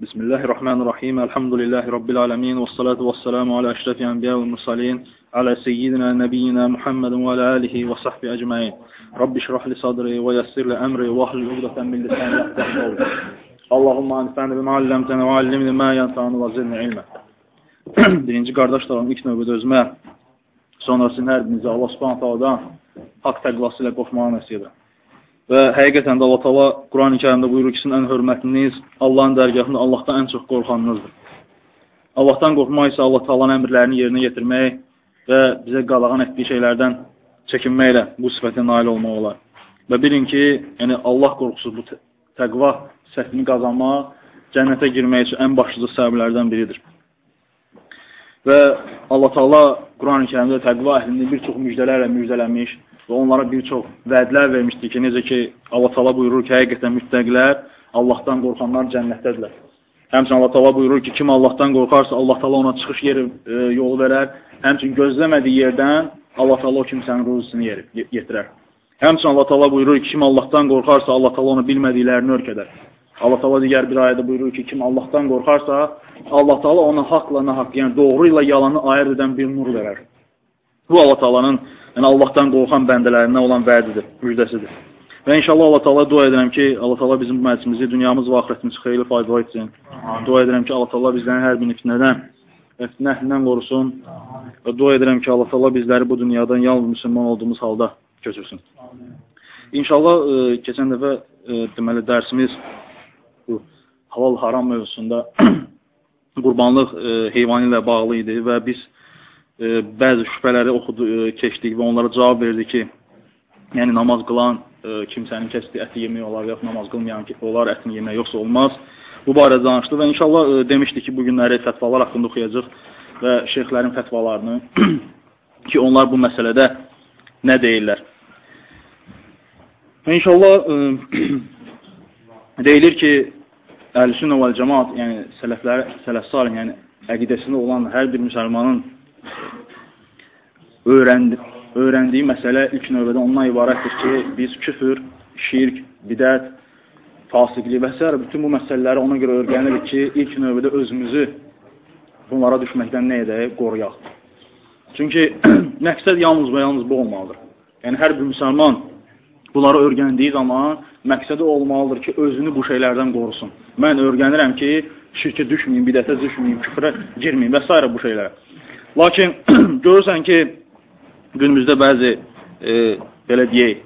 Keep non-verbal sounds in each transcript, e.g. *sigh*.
بسم الله الرحمن الرحيم الحمد لله رب العالمين والصلاة والسلام على أشرف الأنبياء والمرسلين على سيدنا نبينا محمد وعلى آله وصحبه أجمعين رب اشرح لي صدري ويسر لي أمري واحلل عقدة من لساني يفقهوا قولي اللهم انفعني بما علمتنا وعلمني ما ينفعني وزدني علما Birinci qardaşlarım ilk növbədə özümə, sonrasını hər birinizə Allah subhanət haladan haqq təqvası ilə qoşmağı nəsib edirəm. Və həqiqətən də Allah Taala Quran-ı Kərimdə buyurur ki, sizin ən hörmətliniz Allahın dərgahında Allahdan ən çox qorxanınızdır. Allahdan qorxmaq isə Allah Taala'nın əmrlərini yerinə yetirmək və bizə qalağan etdiyi şeylərdən çəkinməklə bu sifətə nail olmaq olar. Və bilin ki, yəni Allah qorxusu bu təqva səhvini qazanmaq cənnətə girmək üçün ən başlıca səbəblərdən biridir. Və Allah Taala Quran-ı Kərimdə təqva əhlini bir çox müjdələrlə müjdələmiş və onlara bir çox vədlər vermişdi ki, necə ki, Allah Taala buyurur ki, həqiqətən müttəqilər, Allahdan qorxanlar cənnətdədirlər. Həmçinin Allah Taala buyurur ki, kim Allahdan qorxarsa, Allah Taala ona çıxış yeri e, yolu verər. Həmçinin gözləmədiyi yerdən Allah Taala o kimsənin ruzusunu yerib yetirər. Həmçinin Allah Taala buyurur ki, kim Allahdan qorxarsa, Allah Taala ona bilmədiklərini örkədər. Allah Taala digər bir ayədə buyurur ki, kim Allahdan qorxarsa, Allah Taala ona haqla nahaq, yəni doğru ilə yalanı ayırd edən bir nur verər. Bu Allah Taalanın yəni Allahdan qorxan bəndələrindən olan vədidir, müjdəsidir. Və inşallah Allah Taala dua edirəm ki, Allah Taala bizim bu məclisimizi, dünyamız və axirətimiz xeyirli faydalı etsin. Dua edirəm ki, Allah Taala bizləri hər bir fitnədən və fitnəhindən qorusun. Və dua edirəm ki, Allah Taala bizləri bu dünyadan yalnız müsəlman olduğumuz halda köçürsün. İnşallah e, keçən dəfə e, deməli dərsimiz bu halal haram mövzusunda *clears throat* qurbanlıq e, heyvanı ilə bağlı idi və biz e, bəzi şübhələri oxudu, e, keçdik və onlara cavab verdi ki, yəni namaz qılan e, kimsənin kəsdiyi əti yemək olar, yox namaz qılmayan olar, ətini yemək yoxsa olmaz. Bu barədə danışdı və inşallah e, demişdi ki, bu günləri fətvalar haqqında oxuyacaq və şeyxlərin fətvalarını *clears throat* ki, onlar bu məsələdə nə deyirlər. Və inşallah e, *clears throat* deyilir ki, Əhl-Sünnə vəl cəmaat, yəni sələflər, sələf salih, yəni əqidəsində olan hər bir müsəlmanın öyrəndi, öyrəndiyi məsələ ilk növbədə ondan ibarətdir ki, biz küfür, şirk, bidət, fasiqlik və s. bütün bu məsələləri ona görə öyrənirik ki, ilk növbədə özümüzü bunlara düşməkdən nə edək? Qoruyaq. Çünki *clears throat* məqsəd yalnız və yalnız bu olmalıdır. Yəni, hər bir müsəlman bunları öyrəndiyi zaman məqsədi olmalıdır ki, özünü bu şeylərdən qorusun. Mən öyrənirəm ki, şirkə düşməyim, bidətə düşməyim, küfrə girməyim və s. bu şeylərə. Lakin *clears throat* görürsən ki, günümüzdə bəzi e, belə deyək,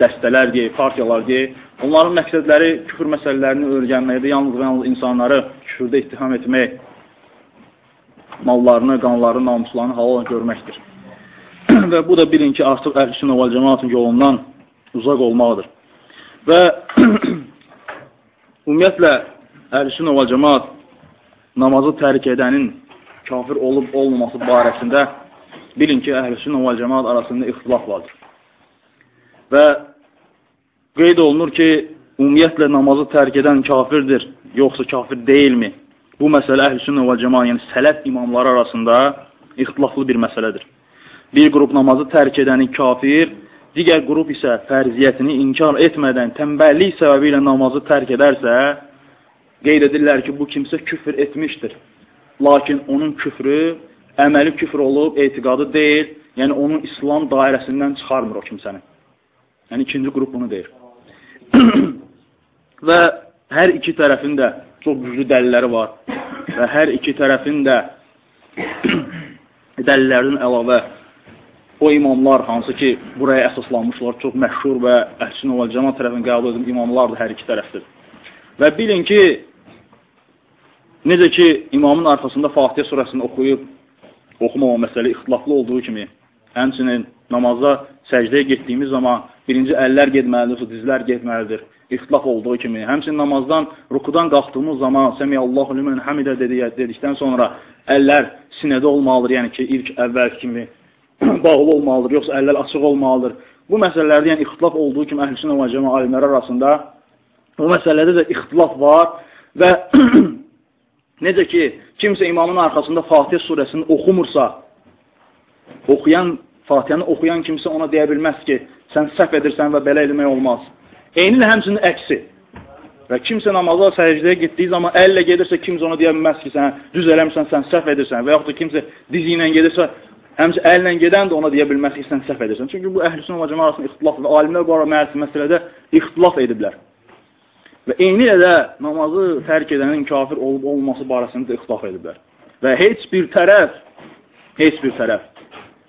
dəstələr deyək, partiyalar deyək, onların məqsədləri küfür məsələlərini öyrənməkdə, yalnız və yalnız insanları küfürdə ittiham etmək, mallarını, qanlarını, namuslarını halal görməkdir. *clears throat* və bu da bilin ki, artıq əhl-i və cəmaatın yolundan uzaq olmaqdır. Və *clears throat* ümumiyyətlə, əhl-i və cəmaat namazı tərk edənin kafir olub olmaması barəsində bilin ki, əhl-i və cəmaat arasında ixtilaf vardır. Və qeyd olunur ki, ümumiyyətlə namazı tərk edən kafirdir, yoxsa kafir deyilmi? Bu məsələ əhl-i və cəmaat, yəni sələf imamları arasında ixtilaflı bir məsələdir. Bir qrup namazı tərk edəni kafir, digər qrup isə fərziyyətini inkar etmədən tənbəllik səbəbi ilə namazı tərk edərsə, qeyd edirlər ki, bu kimsə küfr etmişdir. Lakin onun küfrü əməli küfr olub, etiqadı deyil, yəni onun İslam dairəsindən çıxarmır o kimsəni. Yəni ikinci qrup bunu deyir. *clears throat* və hər iki tərəfin də çox güclü dəlilləri var və hər iki tərəfin də *clears throat* dəlillərdən əlavə o imamlar hansı ki, buraya əsaslanmışlar, çox məşhur və əhlüsünə və cəmat tərəfindən qəbul edilmiş imamlardır hər iki tərəfdir. Və bilin ki, Necə ki, imamın arxasında Fatihə surəsini oxuyub, oxumama məsələ ixtilaflı olduğu kimi, həmçinin namazda səcdəyə getdiyimiz zaman birinci əllər getməlidir, dizlər getməlidir, ixtilaf olduğu kimi, həmçinin namazdan, rukudan qalxdığımız zaman Səmiyyəllahu limən həmidə dedikdən sonra əllər sinədə olmalıdır, yəni ki, ilk əvvəl kimi *clears throat* bağlı olmalıdır, yoxsa əllər açıq olmalıdır. Bu məsələlərdə yəni ixtilaf olduğu kimi əhlüsünə və cəmə alimləri arasında bu məsələdə də ixtilaf var və *clears throat* Necə ki, kimsə imamın arxasında Fatih surəsini oxumursa, oxuyan, Fatihəni oxuyan kimsə ona deyə bilməz ki, sən səhv edirsən və belə eləmək olmaz. Eyni ilə həmçinin əksi. Və kimsə namaza səcdəyə getdiyi zaman əllə gedirsə, kimsə ona deyə bilməz ki, sən düz eləmirsən, sən səhv edirsən və yaxud da kimsə dizi ilə gedirsə, həmçə əllə gedən də ona deyə bilməz ki, sən səhv edirsən. Çünki bu və cəmaət arasında ixtilaf və alimlər bu ara məsələdə ixtilaf ediblər. Və eyni ilə də namazı tərk edənin kafir olub olması barəsində ixtilaf ediblər. Və heç bir tərəf, heç bir tərəf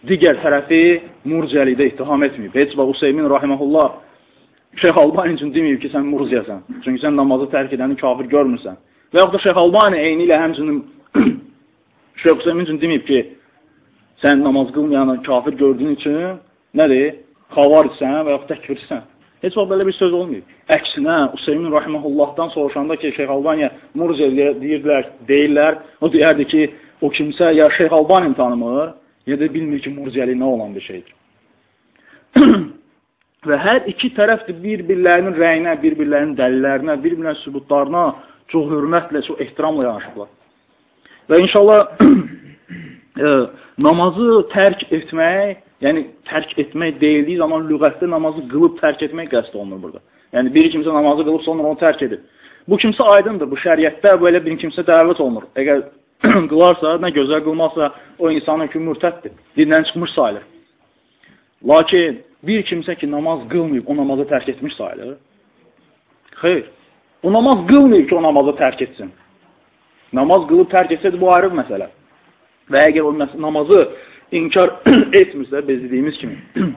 digər tərəfi murciəlikdə ittiham etməyib. Heç və Hüseymin rahiməhullah Şeyx Albani üçün deməyib ki, sən murciyəsən. Çünki sən namazı tərk edəni kafir görmürsən. Və yaxud da Şeyx Albani eyni ilə həmçinin *clears throat* Şeyx Hüseymin üçün deməyib ki, sən namaz qılmayanı kafir gördüyün üçün nədir? Xavaricsən və yaxud təkvirsən. Heç vaxt belə bir söz olmayıb. Əksinə, Hüseymin Rahiməhullahdan soruşanda ki, Şeyx Albaniya murciə deyirlər, deyirlər, o deyərdi ki, o kimsə ya Şeyx Albani tanımır, ya da bilmir ki, murciəlik nə olan bir şeydir. *clears throat* Və hər iki tərəf bir-birlərinin rəyinə, bir-birlərinin dəlillərinə, bir-birlərinin sübutlarına çox hörmətlə, çox ehtiramla yanaşıblar. Və inşallah *clears throat* e, namazı tərk etmək, yəni tərk etmək deyildiyi zaman lüğətdə namazı qılıb tərk etmək qəsd olunur burada. Yəni bir kimsə namazı qılıb sonra onu tərk edir. Bu kimsə aydındır, bu şəriətdə belə bir kimsə dəvət olunur. Əgər *clears throat* qılarsa, nə gözəl qılmazsa, o insanın ki, mürtəddir, dindən çıxmış sayılır. Lakin bir kimsə ki, namaz qılmayıb, o namazı tərk etmiş sayılır. Xeyr, o namaz qılmayıb ki, o namazı tərk etsin. Namaz qılıb tərk etsəydi, bu ayrı bir məsələ. Və əgər o namazı inkar *clears throat* etmirsə, biz dediyimiz kimi, *clears throat*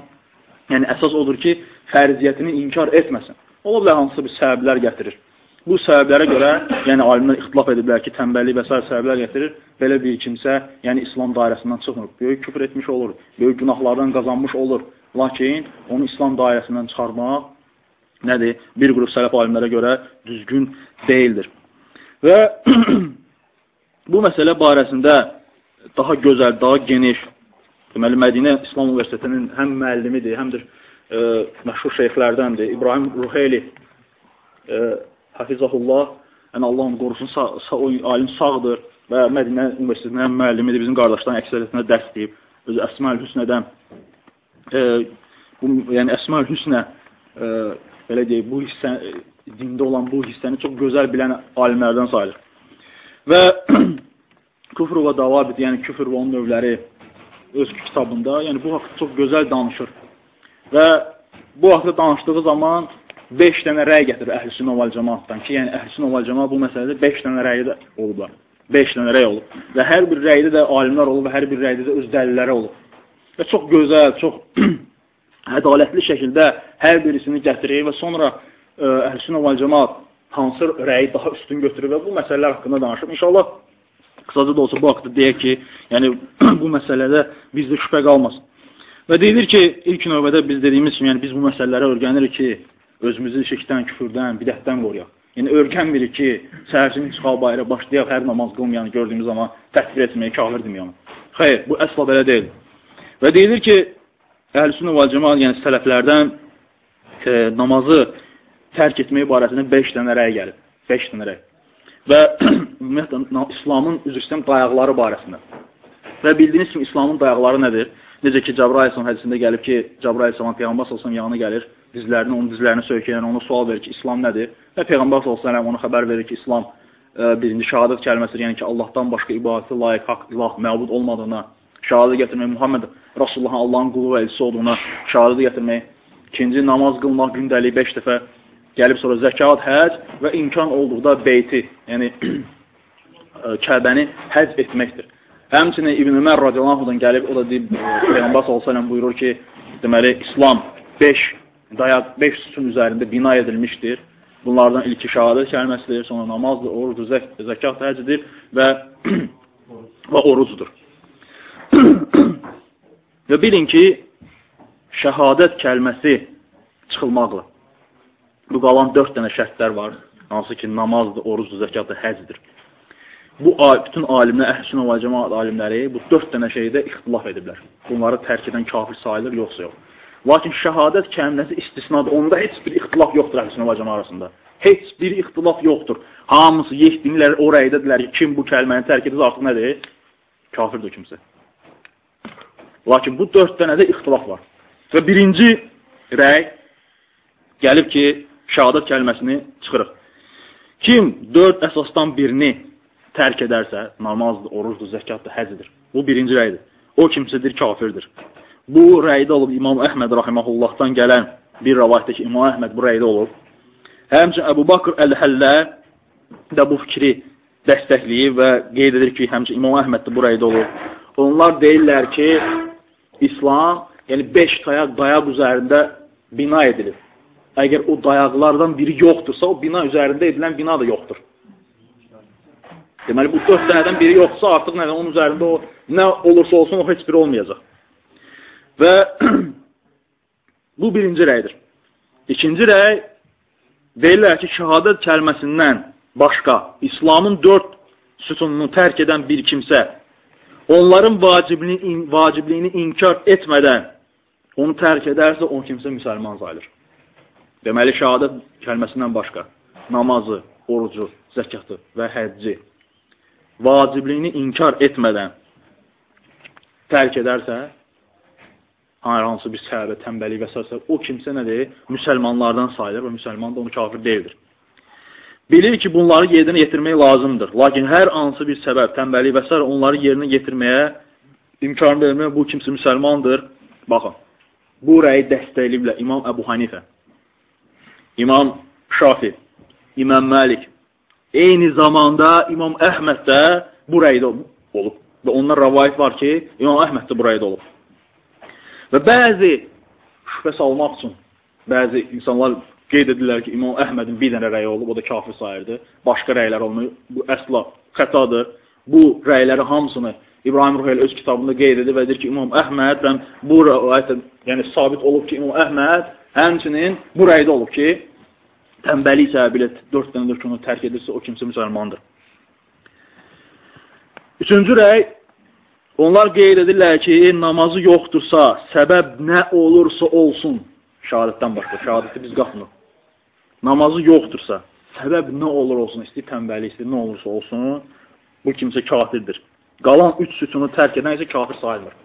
yəni əsas odur ki, fərziyyətini inkar etməsin. Ola bilər hansısa bir səbəblər gətirir. Bu səbəblərə görə, yəni alimlər ixtilaf ediblər ki, tənbəllik və s. səbəblər gətirir. Belə bir kimsə, yəni İslam dairəsindən çıxmır. Böyük küfür etmiş olur, böyük günahlardan qazanmış olur. Lakin onu İslam dairəsindən çıxarmaq nədir? Bir qrup sələf alimlərə görə düzgün deyildir. Və *clears throat* bu məsələ barəsində daha gözəl, daha geniş, deməli, Mədinə İslam Universitetinin həm müəllimidir, həm də e, məşhur şeyxlərdəndir. İbrahim Ruheyli e, Hafizahullah, yəni Allah onu qorusun, sağ, sağ, o alim sağdır və Mədinə Universitetinin müəllimidir, bizim qardaşların əksəriyyətində dərs deyib, özü Əsma-ül Hüsnədən e, bu, yəni Əsma-ül Hüsnə e, belə deyək, bu hissə, dində olan bu hissəni çox gözəl bilən alimlərdən sayılır. Və *clears throat* küfr və davabit, yəni küfr və onun növləri öz kitabında, yəni bu haqda çox gözəl danışır. Və bu haqda danışdığı zaman 5 dənə rəy gətirir əhl-i vəl cəmaatdan ki, yəni əhl-i vəl cəmaat bu məsələdə 5 dənə rəy də olublar. 5 dənə rəy olub. Və hər bir rəydə də alimlər olub və hər bir rəydə də öz dəlilləri olub. Və çox gözəl, çox *clears throat* ədalətli şəkildə hər birisini gətirir və sonra e, Əhl-Sünnə vəl Cemaat hansı rəyi daha üstün götürür və bu məsələlər haqqında danışır. İnşallah qısaca da olsa bu haqqda deyək ki, yəni *clears throat* bu məsələdə bizdə şübhə qalmasın. Və deyilir ki, ilk növbədə biz dediyimiz kimi, yəni biz bu məsələləri öyrənirik ki, özümüzü şirkdən, küfürdən, bidətdən qoruyaq. Yəni öyrənmirik ki, səhərçinin çıxal bayra başlayaq hər namaz qılmayanı gördüyümüz zaman təkbir etməyə, kafir deməyəm. Xeyr, bu əsla belə deyil. Və deyilir ki, əhl-sünnə və cəmaat, yəni sələflərdən e, namazı tərk etmək barəsində 5 dənə rəy gəlib. 5 dənə rəy. Və *clears throat* ümumiyyətlə İslamın üzr istəyəm dayaqları barəsində. Və bildiyiniz kimi İslamın dayaqları nədir? Necə ki, Cəbrail İslam hədisində gəlib ki, Cəbrail İslam Peyğəmbər sallallahu yanına gəlir, dizlərini, onun dizlərini söykəyən, ona sual verir ki, İslam nədir? Və Peyğəmbər sallallahu ona xəbər verir ki, İslam e, birinci şahadət kəlməsidir, yəni ki, Allahdan başqa ibadəti layiq, haqq, ilah, məbud olmadığına şahadət gətirmək, Muhammed Rasulullahın Allahın qulu və elçisi olduğuna şahadət gətirmək, ikinci namaz qılmaq gündəlik 5 dəfə gəlib sonra zəkat, həc və imkan olduqda beyti, yəni *clears throat* Kəbəni həc etməkdir. Həmçinin İbn Ömər radiyallahu gəlib, o da deyib, Peyğəmbər sallallahu buyurur ki, deməli, İslam 5 dayaq, 5 sütun üzərində bina edilmişdir. Bunlardan ilki şəhadət kəlməsidir, sonra namazdır, orucdur, zək zəkat, həcdir və, *clears throat* və orucdur. *clears throat* Və bilin ki, şəhadət kəlməsi çıxılmaqla. Bu qalan dörd dənə şərtlər var. Hansı ki, namazdır, orucdur, zəkatdır, həcdir. Bu, bütün alimlər, əhlüsünə və cəmaat alimləri bu dörd dənə şeydə ixtilaf ediblər. Bunları tərk edən kafir sayılır, yoxsa yox. Lakin şəhadət kəlməsi istisnadır. Onda heç bir ixtilaf yoxdur əhlüsünə və cəmaat arasında. Heç bir ixtilaf yoxdur. Hamısı yetdinlər, oraya dedilər ki, kim bu kəlməni tərk edir, artıq nədir? Kafirdir kimsə. Lakin bu dörd dənədə ixtilaf var. Və birinci rəy gəlib ki, şəhadət kəlməsini çıxırıq. Kim dörd əsasdan birini tərk edərsə, namazdır, orucdur, zəkatdır, həzdir. Bu birinci rəydir. O kimsədir, kafirdir. Bu rəydə olub İmam Əhməd rahiməhullahdan gələn bir rəvayətdə ki, İmam Əhməd bu rəydə olub. Həmçin Əbu Bakr Əl-Həllə də bu fikri dəstəkləyib və qeyd edir ki, həmçin İmam Əhməd də bu rəydə olub. Onlar deyirlər ki, İslam, yəni 5 dayaq, dayaq üzərində bina edilir. Əgər o dayaqlardan biri yoxdursa, o bina üzərində edilən bina da yoxdur. Deməli, bu dörd dənədən biri yoxsa, artıq nədən, onun üzərində o, nə olursa olsun, o heç biri olmayacaq. Və *clears throat* bu birinci rəydir. İkinci rəy, deyirlər ki, şəhadət kəlməsindən başqa İslamın dörd sütununu tərk edən bir kimsə onların vacibliyini, vacibliyini inkar etmədən onu tərk edərsə, o kimsə müsəlman sayılır. Deməli, şəhadət kəlməsindən başqa namazı, orucu, zəkatı və həcci vacibliyini inkar etmədən tərk edərsə, hər hansı bir səbəbə, tənbəlik və s. o kimsə nədir? Müsəlmanlardan sayılır və müsəlman da onu kafir deyildir. Bilir ki, bunları yerinə yetirmək lazımdır. Lakin hər hansı bir səbəb, tənbəlik və s. onları yerinə yetirməyə imkan vermək, bu kimsə müsəlmandır. Baxın, bu rəyi dəstəkləyiblər İmam Əbu Hanifə, İmam Şafi, İmam Məlik, eyni zamanda İmam Əhməd də bu rəydə olub. Və ondan rəvayət var ki, İmam Əhməd də bu rəydə olub. Və bəzi şübhə salmaq üçün bəzi insanlar qeyd edirlər ki, İmam Əhmədin bir dənə rəyi olub, o da kafir sayırdı. Başqa rəylər olmuyor. Bu əsla xətadır. Bu rəyləri hamısını İbrahim Ruhayl öz kitabında qeyd edir və deyir ki, İmam Əhməd bu rəvayət yəni sabit olub ki, İmam Əhməd həmçinin bu rəydə olub ki, tənbəlik səbəbilə 4 dənə rükunu tərk edirsə, o kimsə müsəlmandır. Üçüncü rəy Onlar qeyd edirlər ki, namazı yoxdursa, səbəb nə olursa olsun, şəhadətdən başqa, şəhadəti biz qatmır. Namazı yoxdursa, səbəb nə olur olsun, istəyir tənbəli, istəyir nə olursa olsun, bu kimsə kafirdir. Qalan üç sütunu tərk edən isə kafir sayılmır.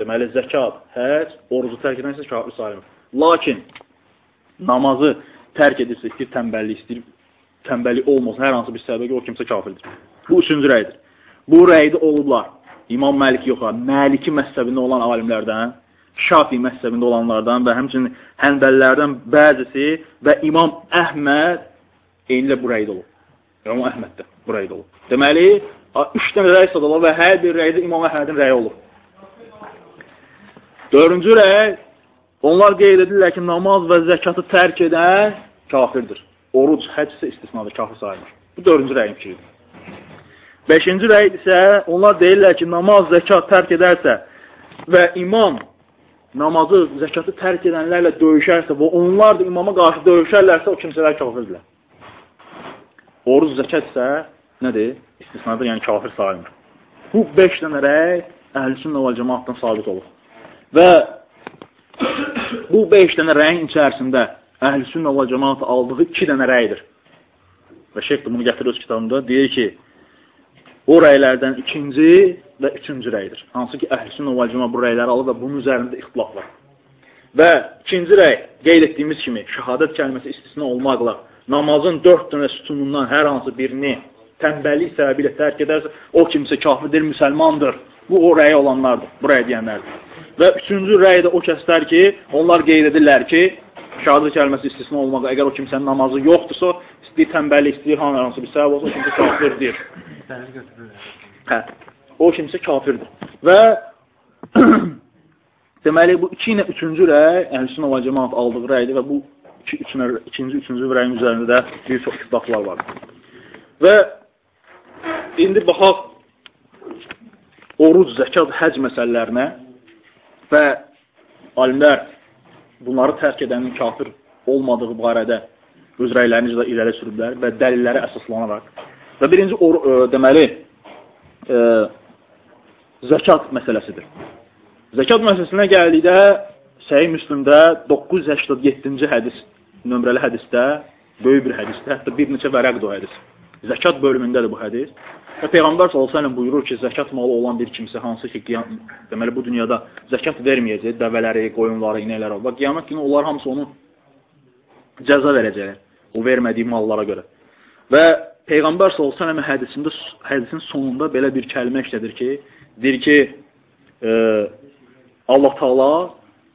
Deməli, zəkat, həc, orucu tərk edən isə kafir sayılmır. Lakin, namazı tərk edirsə, istəyir tənbəlli, istəyir tənbəlli olmasın, hər hansı bir səbəbə o kimsə kafirdir. Bu üçüncü rəydir. Bu rəydə olublar. İmam Məlik yox, Məliki məzhəbində olan alimlərdən, Şafi məzhəbində olanlardan və həmçinin Hənbəllərdən bəzisi və İmam Əhməd eynilə bu rəydə olub. İmam Əhməd də bu rəydə olub. Deməli, üç dənə rəy sadalır və hər bir rəydə İmam Əhmədin rəyi olub. Dördüncü rəy, onlar qeyd edirlər ki, namaz və zəkatı tərk edən kafirdir. Oruc, həc isə istisnadır, kafir sayılır. Bu dördüncü rəyin fikridir. Beşinci rəy isə onlar deyirlər ki, namaz, zəkat tərk edərsə və imam namazı, zəkatı tərk edənlərlə döyüşərsə və onlar da imama qarşı döyüşərlərsə, o kimsələr kafirdirlər. Oruz zəkat isə nədir? İstisnadır, yəni kafir sayılmır. Bu beş dənə rəy əhl-sünnə və cəmaatdan sabit olur. Və bu beş dənə rəyin içərisində əhl-sünnə və cəmaat aldığı iki dənə rəydir. Və şeyh bunu gətirir öz kitabında, deyir ki, O rəylərdən ikinci və üçüncü rəydir. Hansı ki, əhl-sünnə və cəma bu rəyləri alır və bunun üzərində ixtilaf var. Və ikinci rəy, qeyd etdiyimiz kimi, şəhadət kəlməsi istisna olmaqla namazın dörd dönə sütunundan hər hansı birini tənbəllik səbəbi ilə tərk edərsə, o kimsə kafirdir, müsəlmandır. Bu, o rəyi olanlardır, bu rəy deyənlərdir. Və üçüncü rəy də o kəslər ki, onlar qeyd edirlər ki, şəhadət kəlməsi istisna olmaq, əgər o kimsənin namazı yoxdursa, istəyir tənbəllik, istəyir hansı bir səbəb olsa, o kimsə kafirdir. Hə, o kimsə kafirdir. Və *clears throat* deməli, bu iki ilə üçüncü rəy, əhlüsün və cəmaat aldığı rəydir və bu iki, üçünə, ikinci, üçüncü rəyin üzərində də bir çox ixtilaflar var. Və indi baxaq oruc, zəkat, həc məsələlərinə və alimlər bunları tərk edənin kafir olmadığı barədə öz rəylərini irəli sürüblər və dəlilləri əsaslanaraq Və birinci, or, ə, e, deməli, ə, e, zəkat məsələsidir. Zəkat məsələsinə gəldikdə, Səhih Müslümdə 987-ci hədis, nömrəli hədisdə, böyük bir hədisdə, hətta bir neçə vərəqdir o hədis. Zəkat bölümündədir bu hədis. Və Peyğəmbər s.ə.v buyurur ki, zəkat malı olan bir kimsə hansı ki, qiyam, deməli bu dünyada zəkat verməyəcək, dəvələri, qoyunları, inəkləri, və qiyamət günü onlar hamısı onu cəza verəcəklər, o vermədiyi mallara görə. Və Peyğəmbər s.ə.v hədisində, hədisin sonunda belə bir kəlmə işlədir ki, deyir ki, e, Allah Taala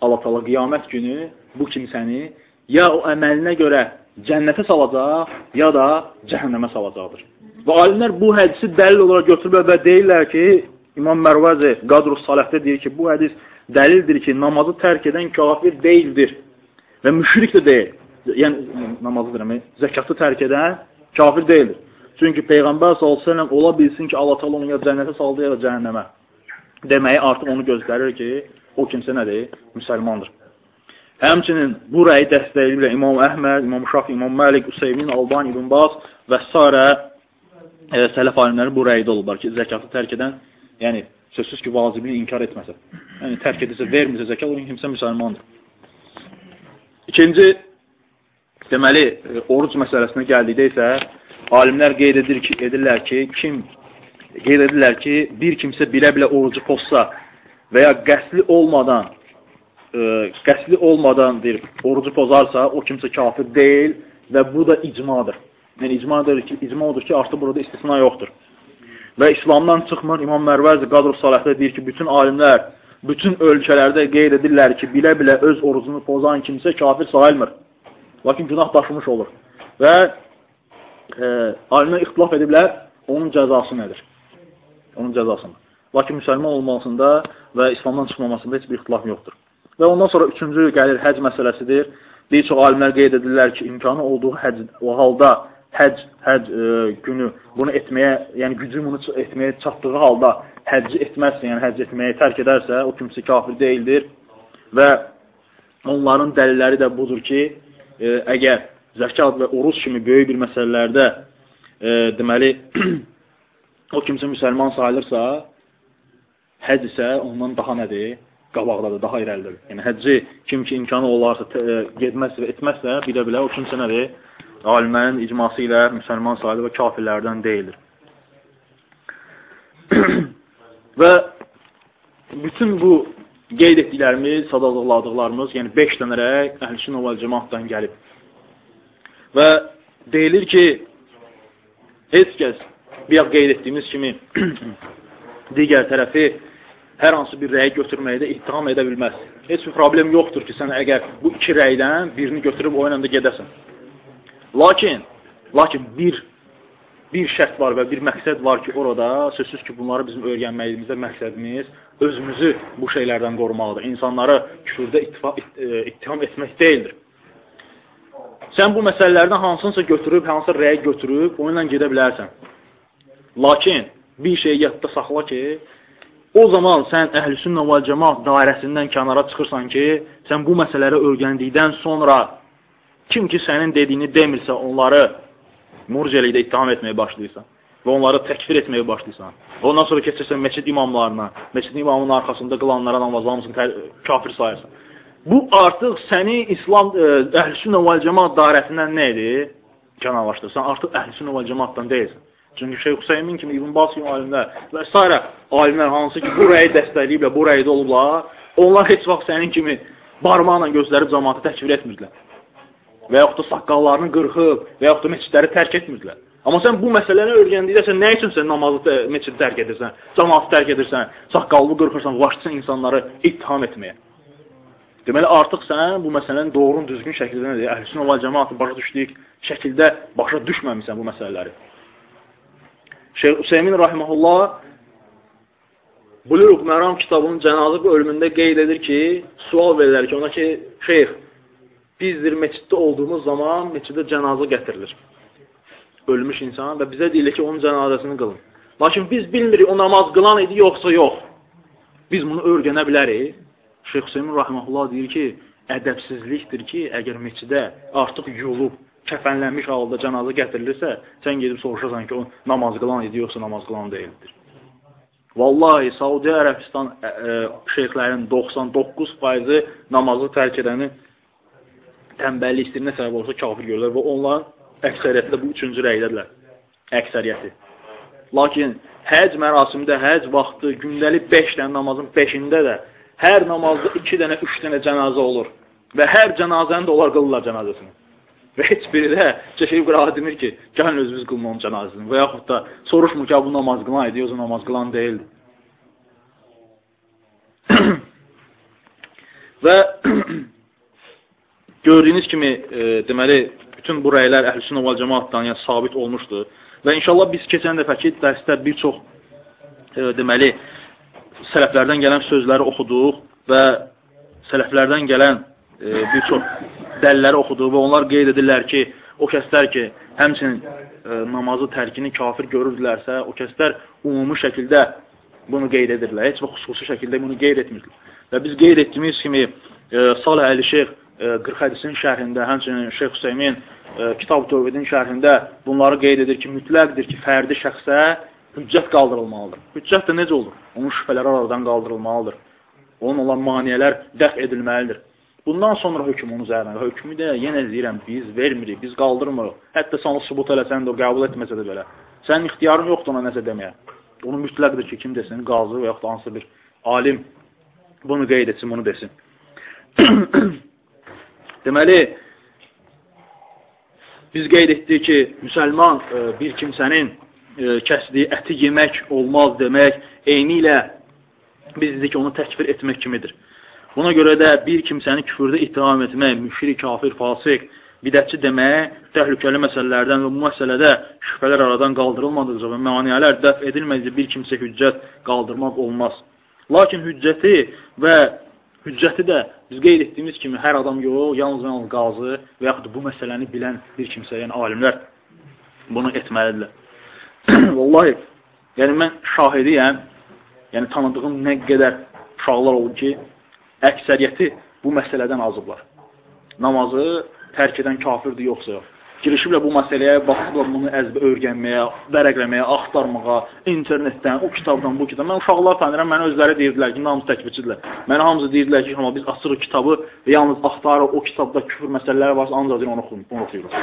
Allah Taala qiyamət günü bu kimsəni ya o əməlinə görə cənnətə salacaq, ya da cəhənnəmə salacaqdır. Və alimlər bu hədisi dəlil olaraq götürürlər və deyirlər ki, İmam Mərvazi Qadrus Saləhdə deyir ki, bu hədis dəlildir ki, namazı tərk edən kafir deyildir və müşrik də deyil. Yəni, namazı demək, zəkatı tərk edən kafir deyildir. Çünki Peyğəmbər s.ə.v ola bilsin ki, Allah onu ya cənnətə saldı, ya da cəhənnəmə. Deməyi artıq onu göstərir ki, o kimsə nədir? Müsəlmandır. Həmçinin bu rəyi dəstəkləyirlər İmam Əhməd, İmam Şafi, İmam Məlik, Useymin, Alban, İbn Baz və s. Sələf alimləri bu rəydə olublar ki, zəkatı tərk edən, yəni sözsüz ki, vacibliyini inkar etməsə, yəni tərk edirsə, vermirsə zəkat, o kimsə müsəlmandır. İkinci, deməli, e, oruc məsələsinə gəldikdə isə, alimlər qeyd edir ki, edirlər ki, kim qeyd edirlər ki, bir kimsə bilə-bilə orucu pozsa və ya qəsli olmadan e, qəsli olmadan bir orucu pozarsa, o kimsə kafir deyil və bu da icmadır. Yəni, icmadır ki, icma odur ki, artıq burada istisna yoxdur. Və İslamdan çıxmır, İmam Mərvəzi Qadr Saləhdə deyir ki, bütün alimlər, bütün ölkələrdə qeyd edirlər ki, bilə-bilə öz orucunu pozan kimsə kafir sayılmır. Lakin günah daşımış olur. Və e, alimlər ixtilaf ediblər, onun cəzası nədir? Onun cəzasını. Lakin müsəlman olmasında və İslamdan çıxmamasında heç bir ixtilaf yoxdur. Və ondan sonra üçüncü gəlir həc məsələsidir. Bir çox alimlər qeyd edirlər ki, imkanı olduğu həc, o halda həc, həc e, günü bunu etməyə, yəni gücü bunu etməyə çatdığı halda həcci etməzsə, yəni həcc etməyi tərk edərsə, o kimsə kafir deyildir. Və onların dəlilləri də budur ki, e, əgər zəkat və oruç kimi böyük bir məsələlərdə e, deməli, *clears throat* o kimsə müsəlman sayılırsa, həc isə ondan daha nədir? qabaqdadır, daha irəlidir. Yəni həcci kim ki imkanı olarsa e, getməzsə və etməzsə, bilə-bilə o kimsə nədir? Alimlərin icması ilə müsəlman sayılır və kafirlərdən deyildir. *clears throat* və bütün bu qeyd etdiklərimiz, sadaqladıqlarımız, yəni 5 dənərək əhl-i və cəmaatdan gəlib. Və deyilir ki, heç kəs bir qeyd etdiyimiz kimi *clears throat* digər tərəfi hər hansı bir rəyi götürməkdə ittiham edə bilməz. Heç bir problem yoxdur ki, sən əgər bu iki rəydən birini götürüb o ilə də gedəsən. Lakin, lakin bir bir şərt var və bir məqsəd var ki, orada sözsüz ki, bunları bizim öyrənməyimizdə məqsədimiz özümüzü bu şeylərdən qorumaqdır. İnsanları küfürdə e, ittiham etmək deyildir. Sən bu məsələlərdən hansınsa götürüb, hansısa rəy götürüb, onunla gedə bilərsən. Lakin bir şey yadda saxla ki, o zaman sən əhlüsünnə və cəmaat dairəsindən kənara çıxırsan ki, sən bu məsələləri öyrəndikdən sonra kim ki sənin dediyini demirsə, onları murciəlikdə ittiham etməyə başlayırsan və onları təkfir etməyə başlayırsan. Ondan sonra keçirsən məscid imamlarına, məscid imamının arxasında qılanlara namaz almışsın, kafir sayırsan. Bu artıq səni İslam e, əhlüsünnə və cəmaat dairəsindən nə edir? Kənarlaşdırsan, artıq əhlüsünnə və cəmaatdan deyilsən. Çünki Şeyx Hüseymin kimi, İbn Bas kimi alimlər və s. alimlər hansı ki, bu rəyi dəstəkləyiblər, bu rəydə olublar, onlar heç vaxt sənin kimi barmaqla göstərib cəmatı təkvir etmirdilər. Və yaxud da saqqallarını qırxıb və yaxud da meçidləri tərk etmirdilər. Amma sən bu məsələni öyrəndikdə sən nə üçün sən namazı meçid tərk edirsən, cəmatı tərk edirsən, saqqalını qırxırsan, başlayırsan insanları ittiham etməyə. Deməli, artıq sən bu məsələni doğru, düzgün şəkildə nədir? Əhlüsün və cəmatı başa düşdük şəkildə başa düşməmişsən bu məsələləri. Şeyh Hüseymin Rahiməhullah Buluq Məram kitabının cənazə bölümündə qeyd edir ki, sual verirlər ki, ona ki, şeyx, bizdir meçiddə olduğumuz zaman meçiddə cənazə gətirilir. Ölmüş insan və bizə deyilir ki, onun cənazəsini qılın. Lakin biz bilmirik, o namaz qılan idi, yoxsa yox. Biz bunu öyrənə bilərik. Şeyx Hüseymin Rahiməhullah deyir ki, ədəbsizlikdir ki, əgər meçidə artıq yolub, kəfənlənmiş halda cənazə gətirilirsə, sən gedib soruşasan ki, o namaz qılan idi, yoxsa namaz qılan deyildir. Vallahi, Saudi Ərəbistan ə, ə, şeyxlərin 99 faizi namazı tərk edəni təmbəllik istəyinə səbəb olsa kafir görürlər və onlar əksəriyyətlə bu üçüncü rəydədirlər. Əksəriyyəti. Lakin həc mərasimində, həc vaxtı, gündəlik 5 dənə namazın 5-də də hər namazda 2 dənə, 3 dənə cənazə olur. Və hər cənazəni də onlar qılırlar cənazəsini. Və heç biri də çəkilib qırağa demir ki, gəlin özümüz qılın onun cənazəsini. Və yaxud da soruşmur ki, bu namaz qılan idi, yoxsa namaz qılan deyildi. *clears throat* və *clears throat* gördüyünüz kimi, e, deməli, bütün bu rəylər əhl-i və cəmaatdan yəni, sabit olmuşdur. Və inşallah biz keçən dəfəki dərsdə bir çox, e, deməli, sələflərdən gələn sözləri oxuduq və sələflərdən gələn e, bir çox dəlləri oxuduq və onlar qeyd edirlər ki, o kəslər ki, həmçinin e, namazı tərkini kafir görürdülərsə, o kəslər ümumi şəkildə bunu qeyd edirlər. Heç və xüsusi şəkildə bunu qeyd etmirlər. Və biz qeyd etdiyimiz kimi e, Salih Əli Şeyx 40 hədisin şərhində, həmçinin Şeyx Hüseymin e, Kitab-ı Tövbidin şərhində bunları qeyd edir ki, mütləqdir ki, fərdi şəxsə hüccət qaldırılmalıdır. Hüccət də necə olur? Onun şübhələri aradan qaldırılmalıdır. Onun olan maniyələr dəf edilməlidir. Bundan sonra hökm onun üzərinə. Hökmü də yenə deyirəm, biz vermirik, biz qaldırmırıq. Hətta sana subut eləsən də qəbul etməsə də belə. Sənin ixtiyarın yoxdur ona nəsə deməyə. Onu mütləqdir ki, kim desin, qazı və yaxud da hansısa bir alim bunu qeyd etsin, bunu desin. *clears throat* Deməli, biz qeyd etdik ki, müsəlman e, bir kimsənin e, kəsdiyi əti yemək olmaz demək, eyni ilə biz dedik ki, onu təkfir etmək kimidir. Buna görə də bir kimsəni küfürdə ittiham etmək, müşrik, kafir, fasik, bidətçi demək təhlükəli məsələlərdən və bu məsələdə şübhələr aradan qaldırılmadıqca və maniyələr dəf edilmədikcə bir kimsə hüccət qaldırmaq olmaz. Lakin hüccəti və hüccəti də biz qeyd etdiyimiz kimi hər adam yox, yalnız və yalnız qazı və yaxud bu məsələni bilən bir kimsə, yəni alimlər bunu etməlidirlər. *clears throat* Vallahi, yəni mən şahidiyəm, yəni tanıdığım nə qədər uşaqlar olub ki, əksəriyyəti bu məsələdən azıblar. Namazı tərk edən kafirdir yoxsa yox. Girişiblər bu məsələyə, baxıblar bunu əzbə öyrənməyə, vərəqləməyə, axtarmağa, internetdən, o kitabdan, bu kitabdan. Mən uşaqlar tanıyıram, mənə özləri deyirdilər ki, hamısı təkbirçidirlər. Mənə hamısı deyirdilər ki, amma biz açırıq kitabı və yalnız axtarıq, o kitabda küfür məsələləri varsa, ancaq onu, oxuyuruq.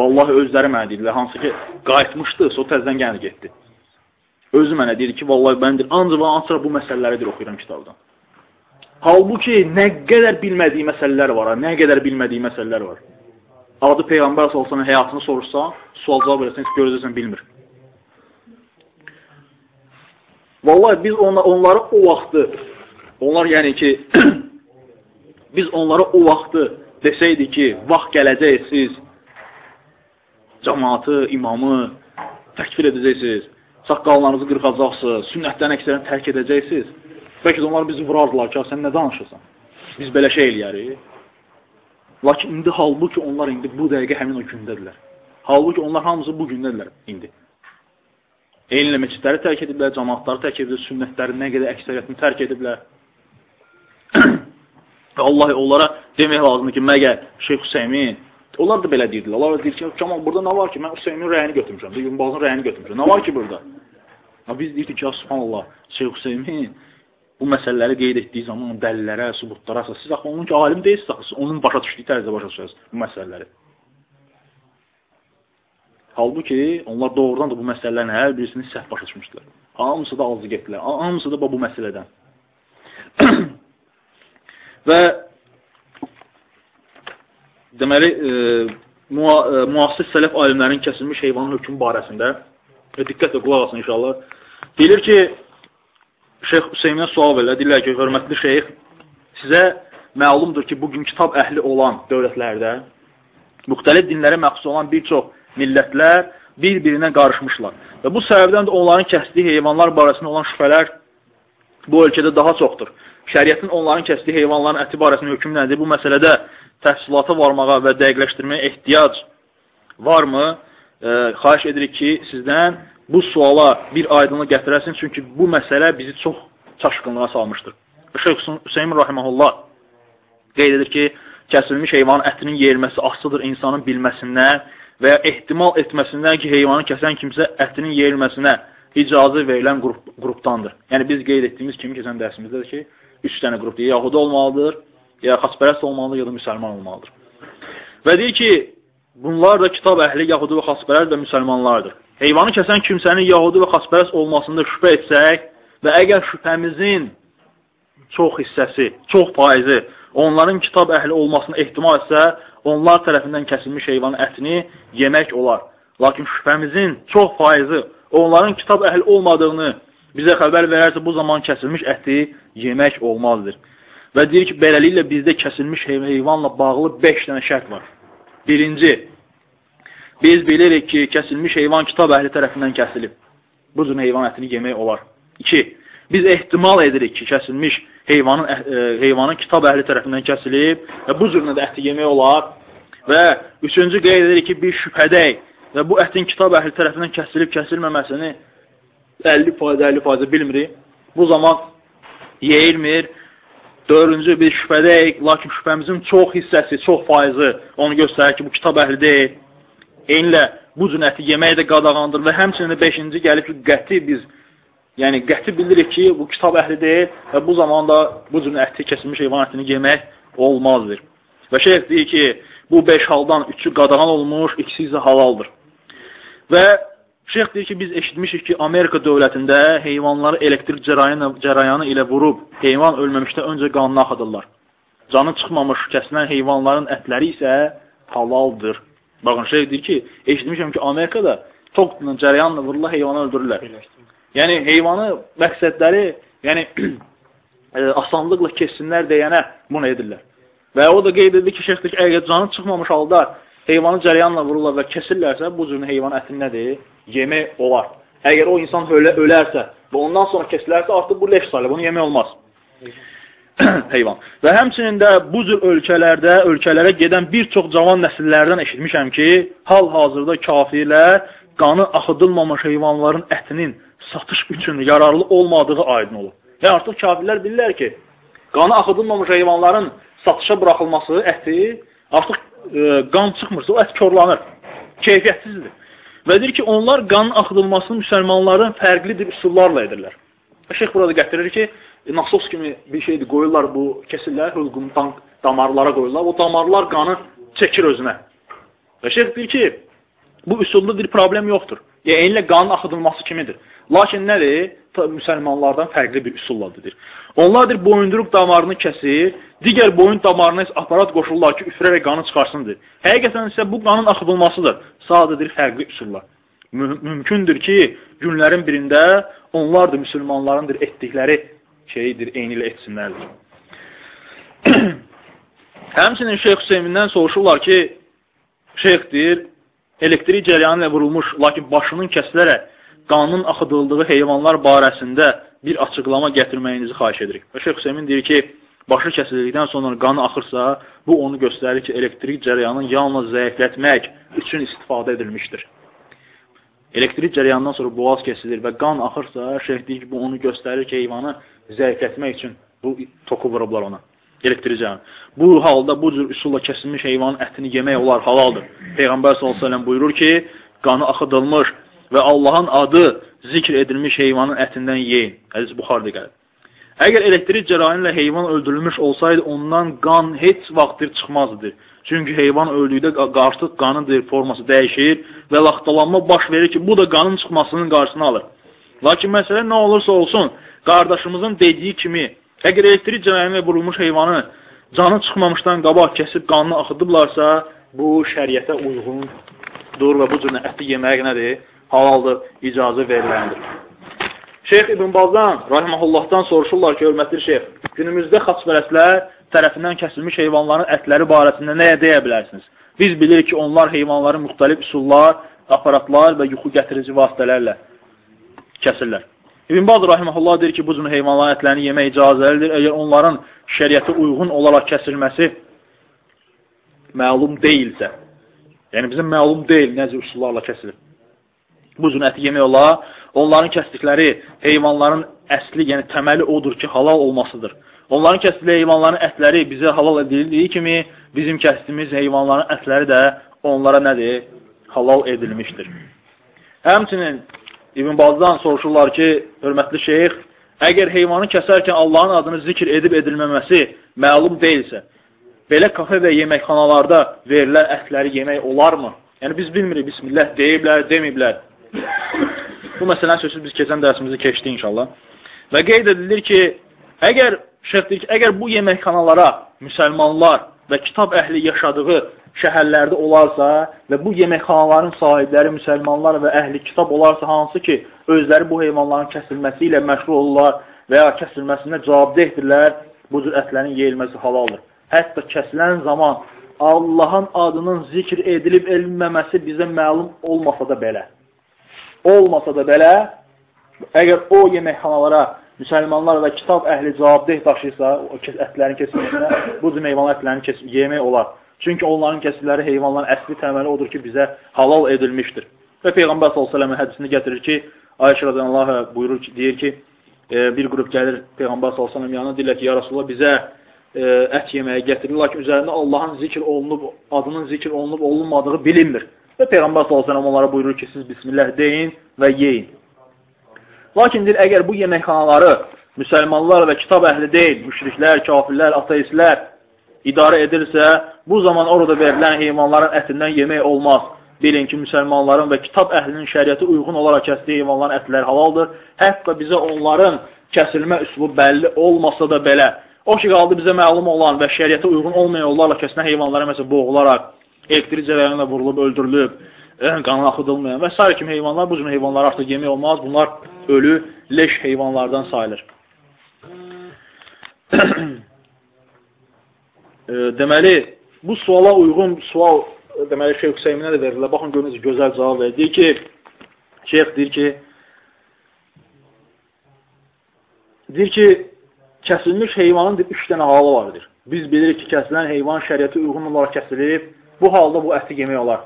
Vallahi özləri mənə dedilər, hansı ki, qayıtmışdı, so təzdən gəldi getdi. Özü mənə dedi ki, vallahi mən deyir, ancaq ancaq bu məsələləri deyir, oxuyuram kitabdan. Halbuki nə qədər bilmədiyi məsələlər var, nə qədər bilmədiyi məsələlər var. Adı Peyğəmbər salsana həyatını soruşsa, sual cavab verəsən, heç görəcəksən, bilmir. Vallahi biz ona, onları o vaxtı, onlar yəni ki, *clears throat* biz onlara o vaxtı desəydik ki, vaxt gələcək siz cəmaatı, imamı təkfir edəcəksiniz, saqqallarınızı qırxacaqsınız, sünnətdən əksərən tərk edəcəksiniz. Bəlkə də onlar bizi vurardılar ki, sən nə danışırsan? Biz belə şey eləyərik. Lakin indi halbuki onlar indi bu dəqiqə həmin o gündədirlər. Halbuki onlar hamısı bu gündədirlər indi. Eynilə meçidləri tərk ediblər, cəmaatları tərk ediblər, sünnətləri nə qədər əksəriyyətini tərk ediblər. *clears throat* Və Allah onlara demək lazımdır ki, məgər Şeyx Hüseymin, onlar da belə deyirdilər. Onlar da deyir ki, Kamal, burada nə var ki, mən Hüseymin rəyini götürmüşəm, Yumbazın rəyini götürmüşəm. Nə var ki burada? Ha, biz deyirdik ki, subhanallah, Şeyx Hüseymin bu məsələləri qeyd etdiyi zaman dəlillərə, sübutlara əsas. Siz axı onun ki, alim deyilsiniz, axı, onun başa düşdüyü tərzdə başa düşürsünüz bu məsələləri. Halbuki onlar doğrudan da bu məsələlərin hər birisini səhv başa düşmüşdülər. Hamısı da azı getdilər. Hamısı da bu məsələdən. *clears throat* Və deməli, e, mua, e, müasir sələf alimlərin kəsilmiş heyvanın hökmü barəsində və diqqətlə qulaq asın inşallah. Deyilir ki, Şeyx Hüseyminə sual verirlər, deyirlər ki, hörmətli şeyx, sizə məlumdur ki, bugün kitab əhli olan dövlətlərdə müxtəlif dinlərə məxsus olan bir çox millətlər bir-birinə qarışmışlar. Və bu səbəbdən də onların kəsdiyi heyvanlar barəsində olan şübhələr bu ölkədə daha çoxdur. Şəriətin onların kəsdiyi heyvanların əti barəsində hökm nədir? Bu məsələdə təfsilata varmağa və dəqiqləşdirməyə ehtiyac varmı? E, xahiş edirik ki, sizdən bu suala bir aydınlıq gətirəsin, çünki bu məsələ bizi çox çaşqınlığa salmışdır. Şeyx Hüseyin Rahiməhullah qeyd edir ki, kəsilmiş heyvanın ətinin yeyilməsi asılıdır insanın bilməsindən və ya ehtimal etməsindən ki, heyvanı kəsən kimsə ətinin yeyilməsinə icazı verilən qrup, qrupdandır. Yəni, biz qeyd etdiyimiz kimi keçən dərsimizdə ki, üç dənə qrupdur. Ya Yahudi olmalıdır, ya xaspərəst olmalıdır, ya da müsəlman olmalıdır. Və deyir ki, bunlar da kitab əhli, Yahudi və xaspərəst və müsəlmanlardır. Heyvanı kəsən kimsənin yahudi və xaspərəs olmasında şübhə etsək və əgər şübhəmizin çox hissəsi, çox faizi onların kitab əhli olmasını ehtimal etsə, onlar tərəfindən kəsilmiş heyvanın ətini yemək olar. Lakin şübhəmizin çox faizi onların kitab əhli olmadığını bizə xəbər verərsə, bu zaman kəsilmiş əti yemək olmazdır. Və deyir ki, beləliklə bizdə kəsilmiş heyvanla bağlı 5 dənə şərt var. Birinci, biz bilirik ki, kəsilmiş heyvan kitab əhli tərəfindən kəsilib. Bu cür heyvan ətini yemək olar. 2. Biz ehtimal edirik ki, kəsilmiş heyvanın, e, heyvanın kitab əhli tərəfindən kəsilib və bu cür də əti yemək olar. Və üçüncü qeyd edirik ki, bir şübhədək və bu ətin kitab əhli tərəfindən kəsilib kəsilməməsini 50 faiz, 50 faiz bilmirik. Bu zaman yeyilmir. Dördüncü bir şübhədəyik, lakin şübhəmizin çox hissəsi, çox faizi onu göstərir ki, bu kitab əhli deyil. Eynilə bu cür əti yemək də qadağandır və həmçinin beşinci gəlib ki, qəti biz yəni qəti bilirik ki, bu kitab əhli deyil və bu zamanda bu cür əti kəsilmiş heyvan ətini yemək olmazdır. Və şeyh deyir ki, bu beş haldan üçü qadağan olmuş, ikisi isə halaldır. Və şeyh deyir ki, biz eşitmişik ki, Amerika dövlətində heyvanları elektrik cərəyanı, cərəyanı ilə vurub, heyvan ölməmişdən öncə qanını axıdırlar. Canı çıxmamış kəsilən heyvanların ətləri isə halaldır. Baxın, şeyh deyir ki, eşitmişəm ki, Amerikada tokla cərəyanla vururlar, heyvanı öldürürlər. Yəni, heyvanı məqsədləri, yəni, *clears throat* e, asanlıqla kessinlər deyənə bunu edirlər. Və o da qeyd edir ki, şeyxdir ki, əgər canı çıxmamış halda heyvanı cəryanla vururlar və kesirlərsə, bu cür heyvan ətini nədir? Yemək olar. Əgər o insan ölə, ölərsə və ondan sonra kesilərsə, artıq bu leş sayılır, bunu yemək olmaz. *clears throat* heyvan. Və həmçinin də bu cür ölkələrdə, ölkələrə gedən bir çox cavan nəsillərdən eşitmişəm ki, hal-hazırda kafirlər qanı axıdılmamış heyvanların ətinin satış üçün yararlı olmadığı aydın olur. Və artıq kafirlər bilirlər ki, qanı axıdılmamış heyvanların satışa buraxılması əti artıq e, qan çıxmırsa, o ət körlanır, keyfiyyətsizdir. Və deyir ki, onlar qanın axıdılmasını müsəlmanların fərqli bir üsullarla edirlər. Şeyx burada gətirir ki, nasos kimi bir şeydir, qoyurlar bu kesirlər, hülqum damarlara qoyurlar, o damarlar qanı çəkir özünə. Və şeyx deyir ki, bu üsulda bir problem yoxdur. Yəni, eynilə qanın axıdılması kimidir. Lakin nədir? Müsəlmanlardan fərqli bir üsulla dedir. Onlardır boyunduruq damarını kəsir, digər boyun damarına aparat qoşurlar ki, üfürərək qanı çıxarsındır. Həqiqətən isə bu qanın axıdılmasıdır. Sadədir fərqli üsullar. Müm mümkündür ki, günlərin birində onlardır müsəlmanlarındır etdikləri şeyidir, eyni ilə etsinlərdir. *clears throat* Həmçinin Şeyx Hüseymindən soruşurlar ki, Şeyx deyir, elektrik cəryanı ilə vurulmuş, lakin başının kəsilərək qanın axıdıldığı heyvanlar barəsində bir açıqlama gətirməyinizi xahiş edirik. Və Şeyx Hüseymin deyir ki, başı kəsildikdən sonra qanı axırsa, bu onu göstərir ki, elektrik cərəyanın yalnız zəiflətmək üçün istifadə edilmişdir. Elektrik cərəyanından sonra boğaz kəsilir və qan axırsa, şeyh deyir ki, bu onu göstərir ki, heyvanı zəiflətmək üçün bu toku vurublar ona. Elektrik cərəyanı. Bu halda bu cür üsulla kəsilmiş heyvanın ətini yemək olar, halaldır. Peyğəmbər s.ə.v buyurur ki, qanı axıdılmış və Allahın adı zikr edilmiş heyvanın ətindən yeyin. Hədis Buxarda gəlib. Əgər elektrik cərayini ilə heyvan öldürülmüş olsaydı, ondan qan heç vaxtdır çıxmazdı. Çünki heyvan öldükdə artıq qanıdır, forması dəyişir və laxtalanma baş verir ki, bu da qanın çıxmasının qarşısını alır. Lakin məsələ nə olursa olsun, qardaşımızın dediyi kimi, əgər elektrik ilə vurulmuş heyvanı canı çıxmamışdan qabaq kəsib qanını axıdıblarsa, bu şəriətə uyğundur və bu cür əti yemək nədir? halaldır, icazə veriləndir. Şeyx İbn Bazdan, rahiməhullahdan soruşurlar ki, hörmətli şeyx, günümüzdə xaçpərəslər tərəfindən kəsilmiş heyvanların ətləri barəsində nəyə deyə bilərsiniz? Biz bilirik ki, onlar heyvanları müxtəlif üsullar, aparatlar və yuxu gətirici vasitələrlə kəsirlər. İbn Baz rahimehullah deyir ki, bu cür heyvanların ətlərini yemək icazəlidir. Əgər onların şəriətə uyğun olaraq kəsilməsi məlum deyilsə, yəni bizim məlum deyil necə üsullarla kəsilir bu cür əti yemək olar. Onların kəsdikləri heyvanların əsli, yəni təməli odur ki, halal olmasıdır. Onların kəsdikləri heyvanların ətləri bizə halal edildiyi kimi, bizim kəsdiyimiz heyvanların ətləri də onlara nədir? Halal edilmişdir. Həmçinin İbn Bazdan soruşurlar ki, hörmətli şeyx, əgər heyvanı kəsərkən Allahın adını zikr edib edilməməsi məlum deyilsə, belə kafe və yeməkxanalarda verilən ətləri yemək olarmı? Yəni biz bilmirik, bismillah deyiblər, deməyiblər. Bu məsələn sözsüz biz keçən dərsimizdə keçdik inşallah. Və qeyd edilir ki, əgər şəxdir ki, əgər bu yeməkxanalara müsəlmanlar və kitab əhli yaşadığı şəhərlərdə olarsa və bu yeməkxanaların sahibləri müsəlmanlar və əhli kitab olarsa, hansı ki, özləri bu heyvanların kəsilməsi ilə məşğul olurlar və ya kəsilməsində cavabdehdirlər, bu cür ətlərin yeyilməsi halaldır. Hətta kəsilən zaman Allahın adının zikr edilib edilməməsi bizə məlum olmasa da belə, olmasa da belə, əgər o yeməkxanalara müsəlmanlar və kitab əhli cavabdeh daşıysa, o ətlərin kesilməsinə, bu cür heyvan ətlərini yemək olar. Çünki onların kəsilləri heyvanların əsli təməli odur ki, bizə halal edilmişdir. Və Peyğəmbər s.ə.v hədisini gətirir ki, Ayşə radiyallahu buyurur ki, deyir ki, e, bir qrup gəlir Peyğəmbər s.ə.v yanına deyirlər ki, ya Rasulullah bizə e, ət yeməyə gətirir, lakin üzərində Allahın zikr olunub, adının zikr olunub, olunmadığı bilinmir. Və Peyğəmbər s.ə.v onlara buyurur ki, siz bismillah deyin və yeyin. Lakin deyir, əgər bu yeməkxanaları müsəlmanlar və kitab əhli deyil, müşriklər, kafirlər, ateistlər idarə edilsə, bu zaman orada verilən heyvanların ətindən yemək olmaz. Bilin ki, müsəlmanların və kitab əhlinin şəriəti uyğun olaraq kəsdiyi heyvanların ətləri halaldır. Hətta bizə onların kəsilmə üsulu bəlli olmasa da belə, o ki, qaldı bizə məlum olan və şəriətə uyğun olmayan yollarla kəsilən heyvanlara məsələn boğularaq, elektrik cərəyanla vurulub, öldürülüb, qanın axıdılmayan və s. kimi heyvanlar, bu cür heyvanlar artıq yemək olmaz. Bunlar ölü, leş heyvanlardan sayılır. *clears throat* e, deməli, bu suala uyğun sual deməli Şeyx Hüseyminə də verirlər. Baxın görün necə gözəl cavab verir. Deyir ki, Şeyx deyir ki, deyir ki, kəsilmiş heyvanın deyir, üç dənə halı vardır. Biz bilirik ki, kəsilən heyvan şəriəti uyğun olaraq kəsilib, bu halda bu əti yemək olar.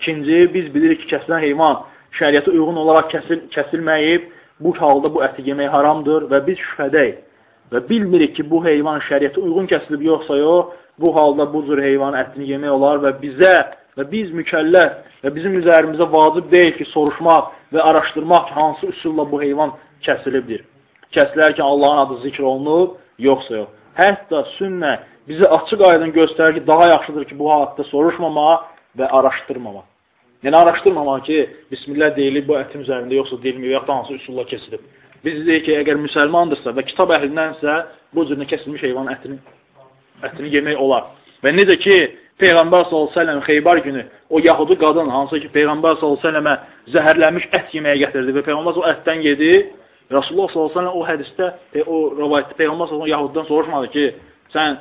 İkinci, biz bilirik ki, kəsilən heyvan şəriəti uyğun olaraq kəsil, kəsilməyib, bu halda bu əti yemək haramdır və biz şübhədəyik və bilmirik ki, bu heyvan şəriətə uyğun kəsilib yoxsa yox, bu halda bu cür heyvanın ətini yemək olar və bizə və biz mükəlləf və bizim üzərimizə vacib deyil ki, soruşmaq və araşdırmaq ki, hansı üsulla bu heyvan kəsilibdir. Kəsilərkən Allahın adı zikr olunub, yoxsa yox. Hətta sünnə bizə açıq aydın göstərir ki, daha yaxşıdır ki, bu haqda soruşmamaq və araşdırmamaq. Yəni, araşdırmamaq ki, Bismillah deyilib bu ətin üzərində yoxsa deyilmir, yaxud hansı üsulla kesilib. Biz deyik ki, əgər müsəlmandırsa və kitab əhlindənsə, bu cürünə kəsilmiş heyvanın ətini, ətini yemək olar. Və necə ki, Peyğəmbər s.ə.v xeybar günü o yahudi qadın, hansı ki, Peyğəmbər s.ə.və zəhərlənmiş ət yeməyə gətirdi və Peyğəmbər o ətdən yedi. Rasulullah s.ə.v o hədisdə, o rəvayətdə Peyğəmbər s.ə.v yahudidən soruşmadı ki, sən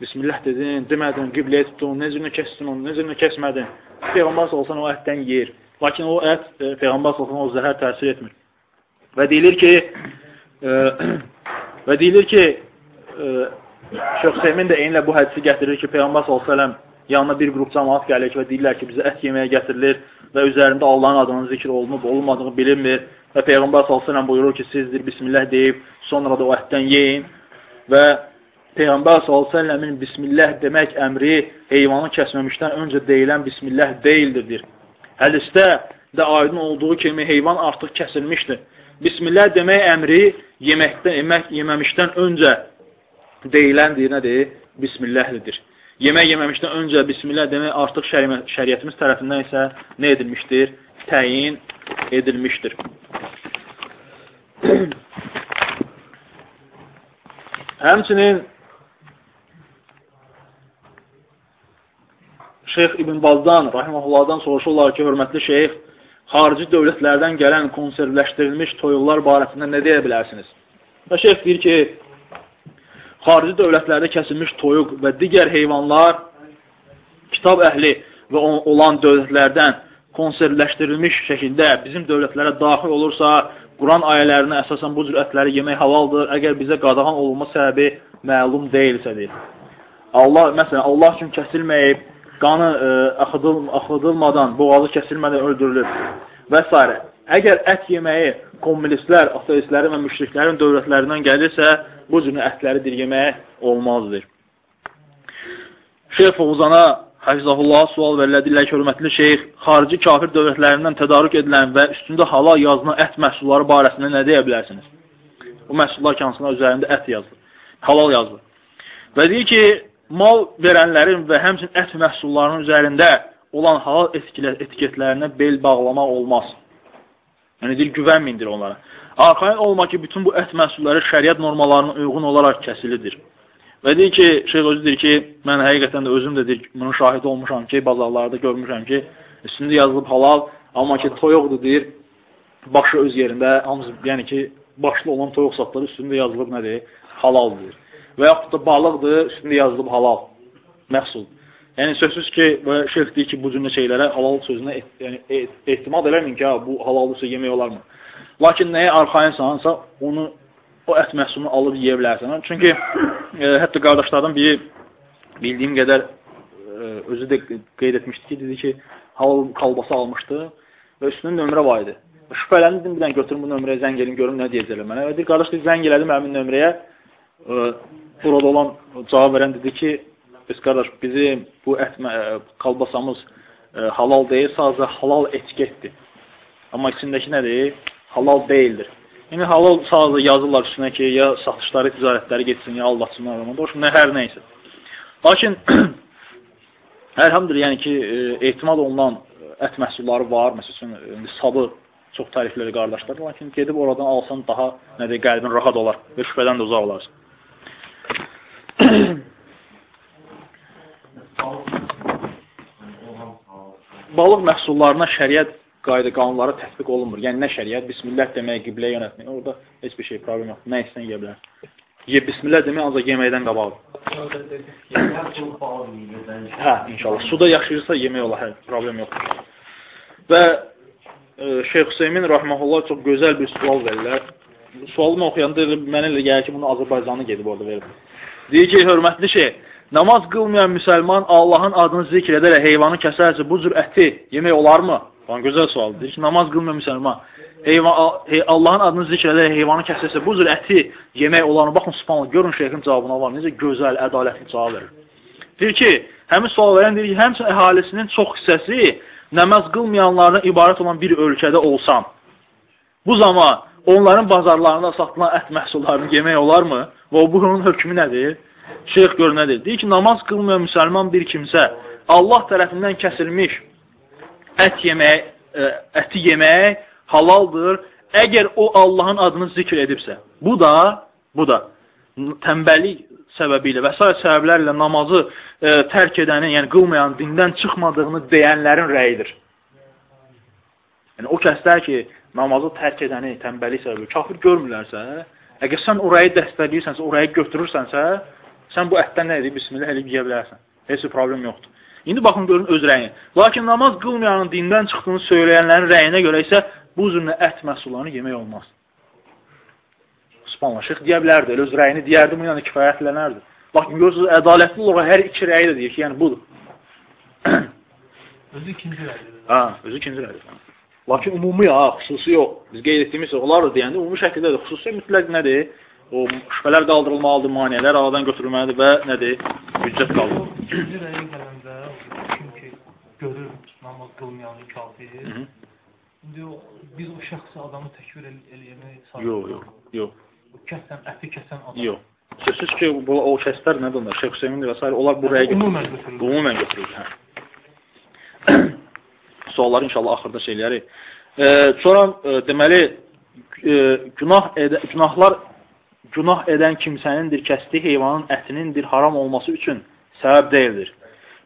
Bismillah dedin, demədin, qibləyə tutdun, necə kəsdin onu, necə kəsmədin. Peyğəmbər salsan o ətdən yeyir. Lakin o ət e, Peyğəmbər salsan o zəhər təsir etmir. Və deyilir ki, e, və deyilir ki, e, Şeyx Seymin də eynilə bu hədisi gətirir ki, Peyğəmbər sallallahu yanına bir qrup cəmaat gəlir və deyirlər ki, bizə ət yeməyə gətirilir və üzərində Allahın adının zikr olunub, olunmadığı bilinmir və Peyğəmbər sallallahu buyurur ki, sizdir bismillah deyib, sonra da o ətdən yeyin və Peyğəmbər s.ə.v-in Bismillah demək əmri heyvanı kəsməmişdən öncə deyilən Bismillah deyildir. Hədisdə də aydın olduğu kimi heyvan artıq kəsilmişdir. Bismillah demək əmri yeməkdən, yemək yeməmişdən öncə deyiləndir, nədir? Bismillahlidir. Yemək yeməmişdən öncə Bismillah demək artıq şəriətimiz tərəfindən isə nə edilmişdir? Təyin edilmişdir. *clears throat* Həmçinin Şeyx İbn Bazdan, rahiməhullahdan soruşurlar ki, hörmətli şeyx, xarici dövlətlərdən gələn konservləşdirilmiş toyuqlar barəsində nə deyə bilərsiniz? Və şeyx deyir ki, xarici dövlətlərdə kəsilmiş toyuq və digər heyvanlar kitab əhli və olan dövlətlərdən konservləşdirilmiş şəkildə bizim dövlətlərə daxil olursa, Quran ayələrinə əsasən bu cür ətləri yemək halaldır, əgər bizə qadağan olunma səbəbi məlum deyilsədir. Allah, məsələn, Allah üçün kəsilməyib, qanı ə, e, axıdıl, axıdılmadan, boğazı kəsilmədən öldürülür və s. Əgər ət yeməyi kommunistlər, ateistlərin və müşriklərin dövlətlərindən gəlirsə, bu cür ətləri dirgəməyə olmazdır. Şeyx Fovuzana Həfizəhullah sual verilədirlər ki, hörmətli şeyx, xarici kafir dövlətlərindən tədarük edilən və üstündə halal yazılan ət məhsulları barəsində nə deyə bilərsiniz? Bu məhsullar kansına üzərində ət yazılır, halal yazılır. Və deyir ki, mal verənlərin və həmçin ət məhsullarının üzərində olan halal etiketlərinə bel bağlamaq olmaz. Yəni, deyil, güvənmindir onlara. Arxain olma ki, bütün bu ət məhsulları şəriət normalarına uyğun olaraq kəsilidir. Və deyir ki, şeyh özü deyir ki, mən həqiqətən də özüm də deyir, bunun şahid olmuşam ki, bazarlarda görmüşəm ki, üstündə yazılıb halal, amma ki, toyuqdur deyir, başı öz yerində, hamısı, yəni ki, başlı olan toyuq satları üstündə yazılıb nədir? Halal deyir. Və yaxud da balıqdır, üstündə yazılıb halal, məhsul. Yəni, sözsüz ki, şeyh deyir ki, bu cümlə şeylərə halal sözünə et, yəni, et, ehtimad eləmin ki, bu halallısa yemək olarmı? Lakin nəyə arxayınsansa, onu o ət məhsulunu alıb yeyə bilərsən. Çünki e, hətta qardaşlardan biri bildiyim qədər e, özü də qeyd etmişdi ki, dedi ki, halal kalbası almışdı və üstünün nömrə var idi. Şübhələndim, bir dənə götürüm bu nömrəyə zəng edim, görüm nə deyəcəklər mənə. Və deyir, qardaş, deyir, zəng elədim həmin nömrəyə. E, burada olan cavab verən dedi ki, biz qardaş, bizim bu ət kalbasamız e, halal deyil, sadəcə halal etiketdir. Amma içindəki nədir? Halal deyildir. Yəni, halal sadəcə yazırlar üstünə ki, ya satışları, ticarətləri getsin, ya aldatsınlar adamı. Doğrusu, nə, hər neysə. Lakin, *clears throat* əlhamdülillah, yəni ki, e, ehtimal olunan ət məhsulları var. Məsələn, indi sabı çox tərifləri qardaşlar. Lakin gedib oradan alsan daha nədir, qəlbin rahat olar və şübhədən də uzaq olarsan. *clears throat* balıq məhsullarına şəriət qayda qanunları tətbiq olunmur. Yəni nə şəriət, bismillah demək, qibləyə yönətmək. Orada heç bir şey problem yoxdur. Nə istən yeyə bilər. Ye, bismillah demək ancaq yeməkdən qabaqdır. hə, inşallah. Suda yaşayırsa yemək olar, hə, problem yoxdur. Və e, Şeyx Hüseymin rahmehullah çox gözəl bir sual verirlər. Sualını oxuyanda mənə elə gəlir ki, bunu Azərbaycanı gedib orada verir. Deyir ki, hörmətli şey, namaz qılmayan müsəlman Allahın adını zikr edərək heyvanı kəsərsə, bu cür əti yemək olarmı? Falan gözəl sualdır. Deyir ki, namaz qılmıyor müsəlman. Heyvan, hey, Allahın adını zikr edərək heyvanı kəsərsə, bu cür əti yemək olarını, baxın, subhanallah, görün şeyxin cavabına var, necə gözəl, ədalətli cavab verir. Deyir ki, həmin sual verən deyir ki, həmçin əhalisinin çox hissəsi namaz qılmayanlardan ibarət olan bir ölkədə olsam, bu zaman onların bazarlarında satılan ət məhsullarını yemək olarmı? Və bunun hökmü nədir? Şeyx gör nədir? Deyir ki, namaz qılmayan müsəlman bir kimsə Allah tərəfindən kəsilmiş ət yemək, ə, e, əti yemək halaldır, əgər o Allahın adını zikr edibsə. Bu da, bu da tənbəllik səbəbi ilə və s. səbəblərlə namazı e, tərk edənin, yəni qılmayan, dindən çıxmadığını deyənlərin rəyidir. Yəni, o kəslər ki, namazı tərk edəni tənbəllik səbəbi kafir görmürlərsə, əgər sən orayı dəstəkləyirsənsə, orayı götürürsənsə, sən bu ətdən nə edib, bismillah eləyib yeyə bilərsən. Heç bir problem yoxdur. İndi baxın, görün öz rəyi. Lakin namaz qılmayanın dindən çıxdığını söyləyənlərin rəyinə görə isə bu zürnə ət məhsullarını yemək olmaz. Subhanallah, şeyx deyə bilərdi, öz rəyini deyərdi, bu yəni kifayətlənərdi. Lakin görürsünüz, ədalətli olaraq hər iki rəyi də deyir ki, yəni budur. özü ikinci rəyidir. Ha, özü ikinci rəyidir. Lakin ümumi ha, xüsusi yox. Biz qeyd etdiyimiz onlar da deyəndə ümumi şəkildədir. Xüsusi mütləq nədir? O şübhələr qaldırılmalıdır, maniyələr aradan götürülməlidir və nədir? Hüccət qaldırılmalıdır. İkinci rəyi gələndə görür namaz qılmayanı kafir. İndi o, biz o şəxsi adamı təkvir el eləyəmək Yox, yox, yox. Kəsən, əti kəsən adam. Yox. Sözsüz ki, bu, o kəslər nədir onlar? Şeyh Hüseymin və s. onlar bu rəyə Ümumən götürülür. Ümumən götürülür, hə. Sualları inşallah axırda şeyləri. E, sonra e, deməli e, günah edə, günahlar günah edən kimsənindir kəsdiyi heyvanın ətinindir haram olması üçün səbəb deyildir.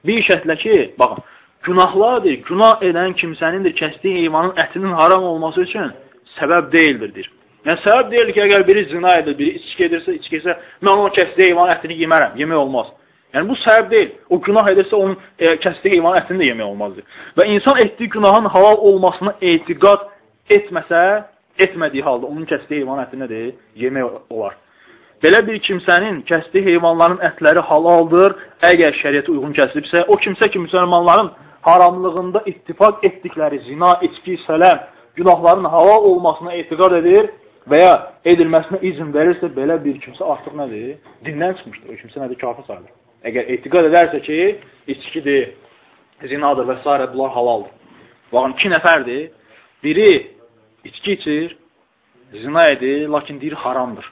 Bir şərtlə ki, baxın, günahlardır, günah edən kimsənindir kəsdiyi heyvanın ətinin haram olması üçün səbəb deyildir. Yəni, səbəb deyil ki, əgər biri zina edir, biri içki edirsə, içki edirsə, mən onun kəsdiyi heyvanın ətini yemərəm, yemək olmaz. Yəni, bu səbəb deyil. O günah edirsə, onun e, kəsdiyi heyvanın ətini də yemək olmazdır. Və insan etdiyi günahın halal olmasına etiqad etməsə, etmədiyi halda onun kəsdiyi heyvanın əti nədir? Yemək olar. Belə bir kimsənin kəsdiyi heyvanların ətləri halaldır, əgər şəriyyətə uyğun kəsilibsə, o kimsə ki, müsəlmanların haramlığında ittifak etdikləri zina, içki, sələm, günahların halal olmasına etiqad edir və ya edilməsinə izin verirsə, belə bir kimsə artıq nədir? Dindən çıxmışdır. O kimsə nədir? Kafir sayılır. Əgər etiqad edərsə ki, içkidir, zinadır və s. bunlar halaldır. Baxın, iki nəfərdir. Biri içki içir, zina edir, lakin deyir haramdır.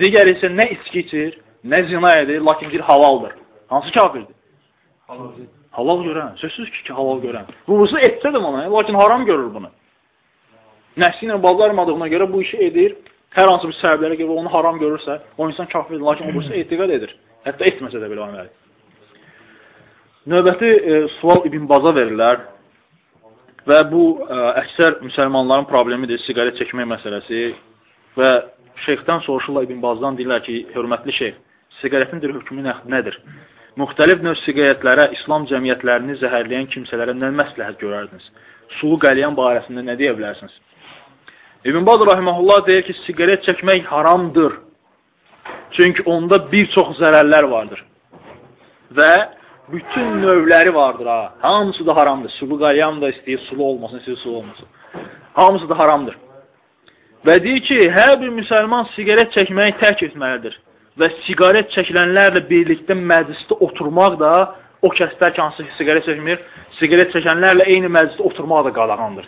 Digər isə nə içki içir, nə zina edir, lakin deyir halaldır. Hansı kafirdir? Halaldır. Halal görən, sözsüz ki, halal görən. Ruhusu etsə də ona, lakin haram görür bunu. Nəfsi ilə bazarmadığına görə bu işi edir. Hər hansı bir səbəblərə görə onu haram görürsə, o insan kafirdir, lakin o birisi etiqad edir. Hətta etməsə də belə olmalı. Növbəti e, sual İbn Baza verirlər və bu ə, e, əksər müsəlmanların problemidir, siqaret çəkmək məsələsi və şeyxdən soruşurlar İbn Bazdan deyirlər ki, hörmətli şeyx, siqaretin hökmü nədir? Müxtəlif növ siqaretlərə, İslam cəmiyyətlərini zəhərləyən kimsələrə nə məsləhət görərdiniz? Sulu qəlyan barəsində nə deyə bilərsiniz? İbn Baz rahimehullah deyir ki, siqaret çəkmək haramdır. Çünki onda bir çox zərərlər vardır. Və bütün növləri vardır ha. Hamısı da haramdır. Sulu qəlyan da istəyir, sulu olmasın, istəyir, sulu olmasın. Hamısı da haramdır. Və deyir ki, hər bir müsəlman siqaret çəkməyi tərk etməlidir. Və siqaret çəkilənlərlə birlikdə məclisdə oturmaq da o kəslər ki, hansı siqaret çəkmir, siqaret çəkənlərlə eyni məclisdə oturmaq da qadağandır.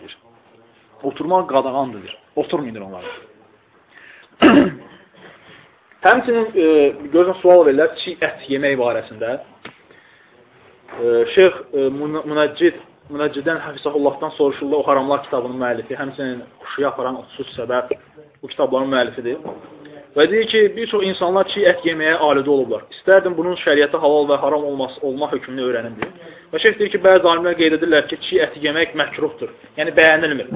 Oturmaq qadağandır. Oturmayın onlara. *clears throat* Həmçinin e, gözün sual verirlər çiğ ət yemək barəsində. E, Şeyx e, Müneccid Münəccidən Həfizahullahdan soruşurlar o haramlar kitabının müəllifi, həmçinin Xuşuya aparan 30 səbəb bu kitabların müəllifidir. Və deyir ki, bir çox insanlar çiğ ət yeməyə alədə olublar. İstərdim bunun şəriətə halal və haram olması, olma hökmünü öyrənim deyir. Və şeyh deyir ki, bəzi alimlər qeyd edirlər ki, çiğ əti yemək məkruhdur. Yəni bəyənilmir.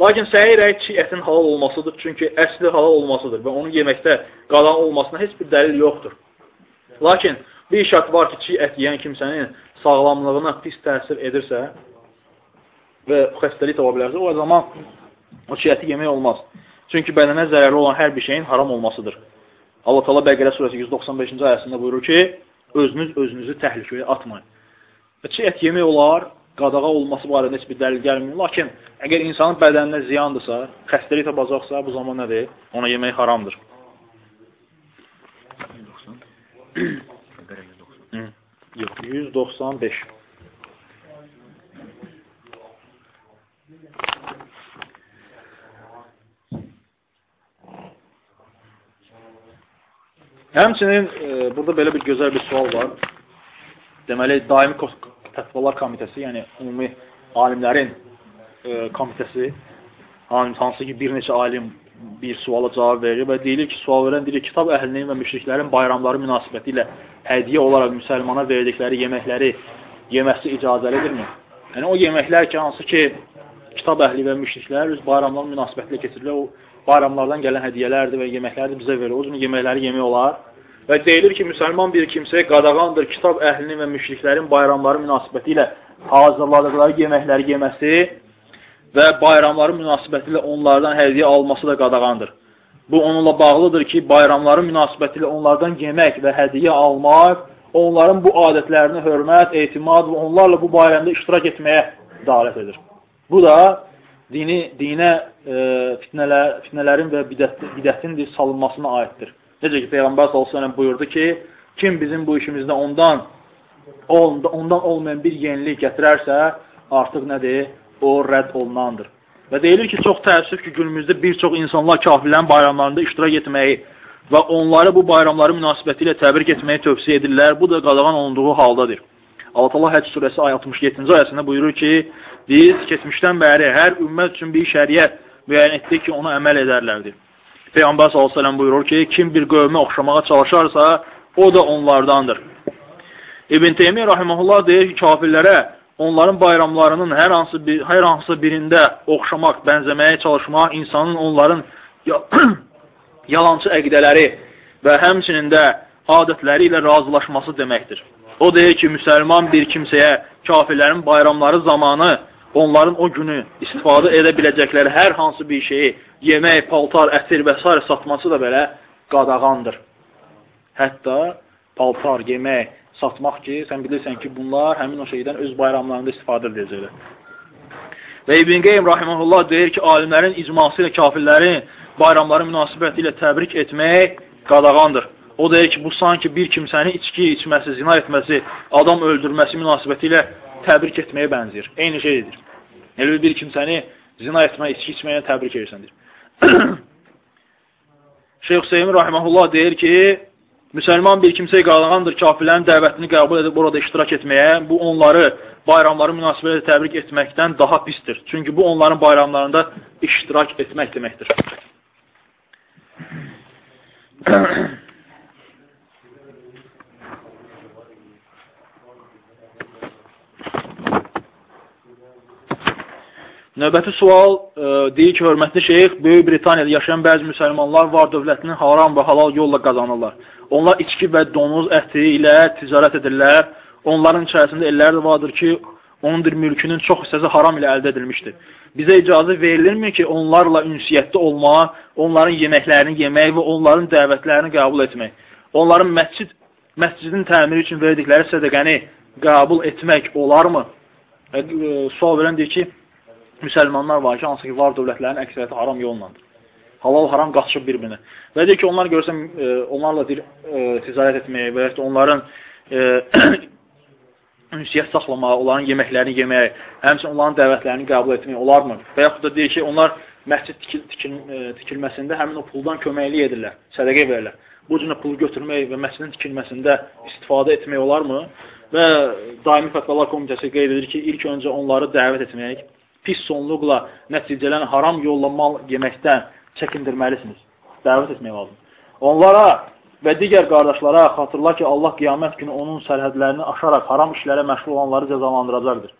Lakin səhih rəy çiğ ətin halal olmasıdır. Çünki əsli halal olmasıdır və onun yeməkdə qalan olmasına heç bir dəlil yoxdur. Lakin bir şərt var ki, çiğ ət yeyən kimsənin sağlamlığına pis təsir edirsə və xəstəlik tapa bilərsə, o zaman o çiğ əti yemək olmaz. Çünki bədənə zərərli olan hər bir şeyin haram olmasıdır. Allah Teala Bəqərə surəsi 195-ci ayəsində buyurur ki, özünüz özünüzü təhlükəyə atmayın. Çiğ ət yemək olar, qadağa olması barədə heç bir dəlil gəlmir. Lakin əgər insanın bədəninə ziyandırsa, xəstəlik tapacaqsa, bu zaman nədir? Ona yemək haramdır. 195. Həmçinin e, burada belə bir gözəl bir sual var. Deməli, daimi tətbiqalar komitəsi, yəni ümumi alimlərin e, komitəsi, hansı ki, bir neçə alim bir suala cavab verir və deyilir ki, sual verən deyir, kitab əhlinin və müşriklərin bayramları münasibəti ilə hədiyyə olaraq müsəlmana verdikləri yeməkləri yeməsi icazəlidirmi? Yəni, o yeməklər ki, hansı ki, kitab əhli və müşriklər öz bayramların münasibəti ilə keçirilir, o bayramlardan gələn hədiyyələrdir və yeməklərdir bizə verir. O cür yeməkləri yemək olar. Və deyilir ki, müsəlman bir kimsəyə qadağandır kitab əhlinin və müşriklərin bayramları münasibəti ilə hazırladıqları yeməkləri yeməsi və bayramları münasibəti ilə onlardan hədiyyə alması da qadağandır. Bu onunla bağlıdır ki, bayramları münasibəti ilə onlardan yemək və hədiyyə almaq, onların bu adətlərini hörmət, etimad və onlarla bu bayramda iştirak etməyə dalət edir. Bu da dini, dinə e, fitnələr, fitnələrin və bidət, bidətin salınmasına aiddir. Necə ki, Peyğəmbər s.ə.v buyurdu ki, kim bizim bu işimizdə ondan, ondan olmayan bir yenilik gətirərsə, artıq nədir? O, rədd olunandır. Və deyilir ki, çox təəssüf ki, günümüzdə bir çox insanlar kafirlərin bayramlarında iştirak etməyi və onları bu bayramları münasibəti ilə təbrik etməyi tövsiyə edirlər. Bu da qadağan olunduğu haldadır. Allah Allah Həcc surəsi ay 67-ci ayəsində buyurur ki, biz keçmişdən bəri hər ümmət üçün bir şəriət müəyyən etdik ki, ona əməl edərlərdir. Peyğəmbər s.ə.v buyurur ki, kim bir qövmə oxşamağa çalışarsa, o da onlardandır. İbn Teymiyyə rahiməhullah deyir ki, kafirlərə onların bayramlarının hər hansı bir, hər hansı birində oxşamaq, bənzəməyə çalışmaq insanın onların *clears throat* yalancı əqidələri və həmçinin də adətləri ilə razılaşması deməkdir. O deyir ki, müsəlman bir kimsəyə kafirlərin bayramları zamanı onların o günü istifadə edə biləcəkləri hər hansı bir şeyi, yemək, paltar, əsir və s. satması da belə qadağandır. Hətta paltar, yemək, satmaq ki, sən bilirsən ki, bunlar həmin o şeydən öz bayramlarında istifadə edəcəklər. Və İbn Qeym rahiməhullah deyir ki, alimlərin icması ilə kafirlərin bayramları münasibəti ilə təbrik etmək qadağandır. O deyir ki, bu sanki bir kimsəni içki içməsi, zina etməsi, adam öldürməsi münasibəti ilə təbrik etməyə bənzir. Eyni şeydir. Elə bir kimsəni zina etmə, içki içməyə təbrik edirsəndir. *coughs* Şeyh Hüseyin Rahiməhullah deyir ki, müsəlman bir kimsəyə qadağandır kafirlərin dəvətini qəbul edib orada iştirak etməyə, bu onları bayramları münasibələ təbrik etməkdən daha pistir. Çünki bu onların bayramlarında iştirak etmək deməkdir. Növbəti sual e, deyir ki, hörmətli şeyx, Böyük Britaniyada yaşayan bəzi müsəlmanlar var dövlətini haram və halal yolla qazanırlar. Onlar içki və donuz əti ilə ticarət edirlər. Onların içərisində elləri də vardır ki, onun bir mülkünün çox hissəsi haram ilə əldə edilmişdir. Bizə icazə verilirmi ki, onlarla ünsiyyətdə olmaq, onların yeməklərini yemək və onların dəvətlərini qəbul etmək, onların məscid, məscidin təmiri üçün verdikləri sədəqəni qəbul etmək olarmı? E, sual verən deyir ki, müsəlmanlar var ki, hansı ki, var dövlətlərin əksəriyyəti haram yollandır. Halal, haram qaçışıb bir-birinə. Və deyir ki, onlar görsən, e, onlarla deyir, ticarət etməyə və ya onların e, *clears throat* ünsiyyət saxlamaq, onların yeməklərini yemək, həmçinin onların dəvətlərini qəbul etmək olarmı? Və yaxud da deyir ki, onlar məscid tikil, tikil, e, tikilməsində həmin o puldan köməklik edirlər, sədəqə verirlər. Bu cünə pulu götürmək və məscidin tikilməsində istifadə etmək olarmı? Və Daimi Fətvalar Komitəsi qeyd edir ki, ilk öncə onları dəvət etmək, pis sonluqla nəticələn haram yolla mal yeməkdən çəkindirməlisiniz. Dəvət etmək lazım. Onlara və digər qardaşlara xatırla ki, Allah qiyamət günü onun sərhədlərini aşaraq haram işlərə məşğul olanları cəzalandıracaqdır.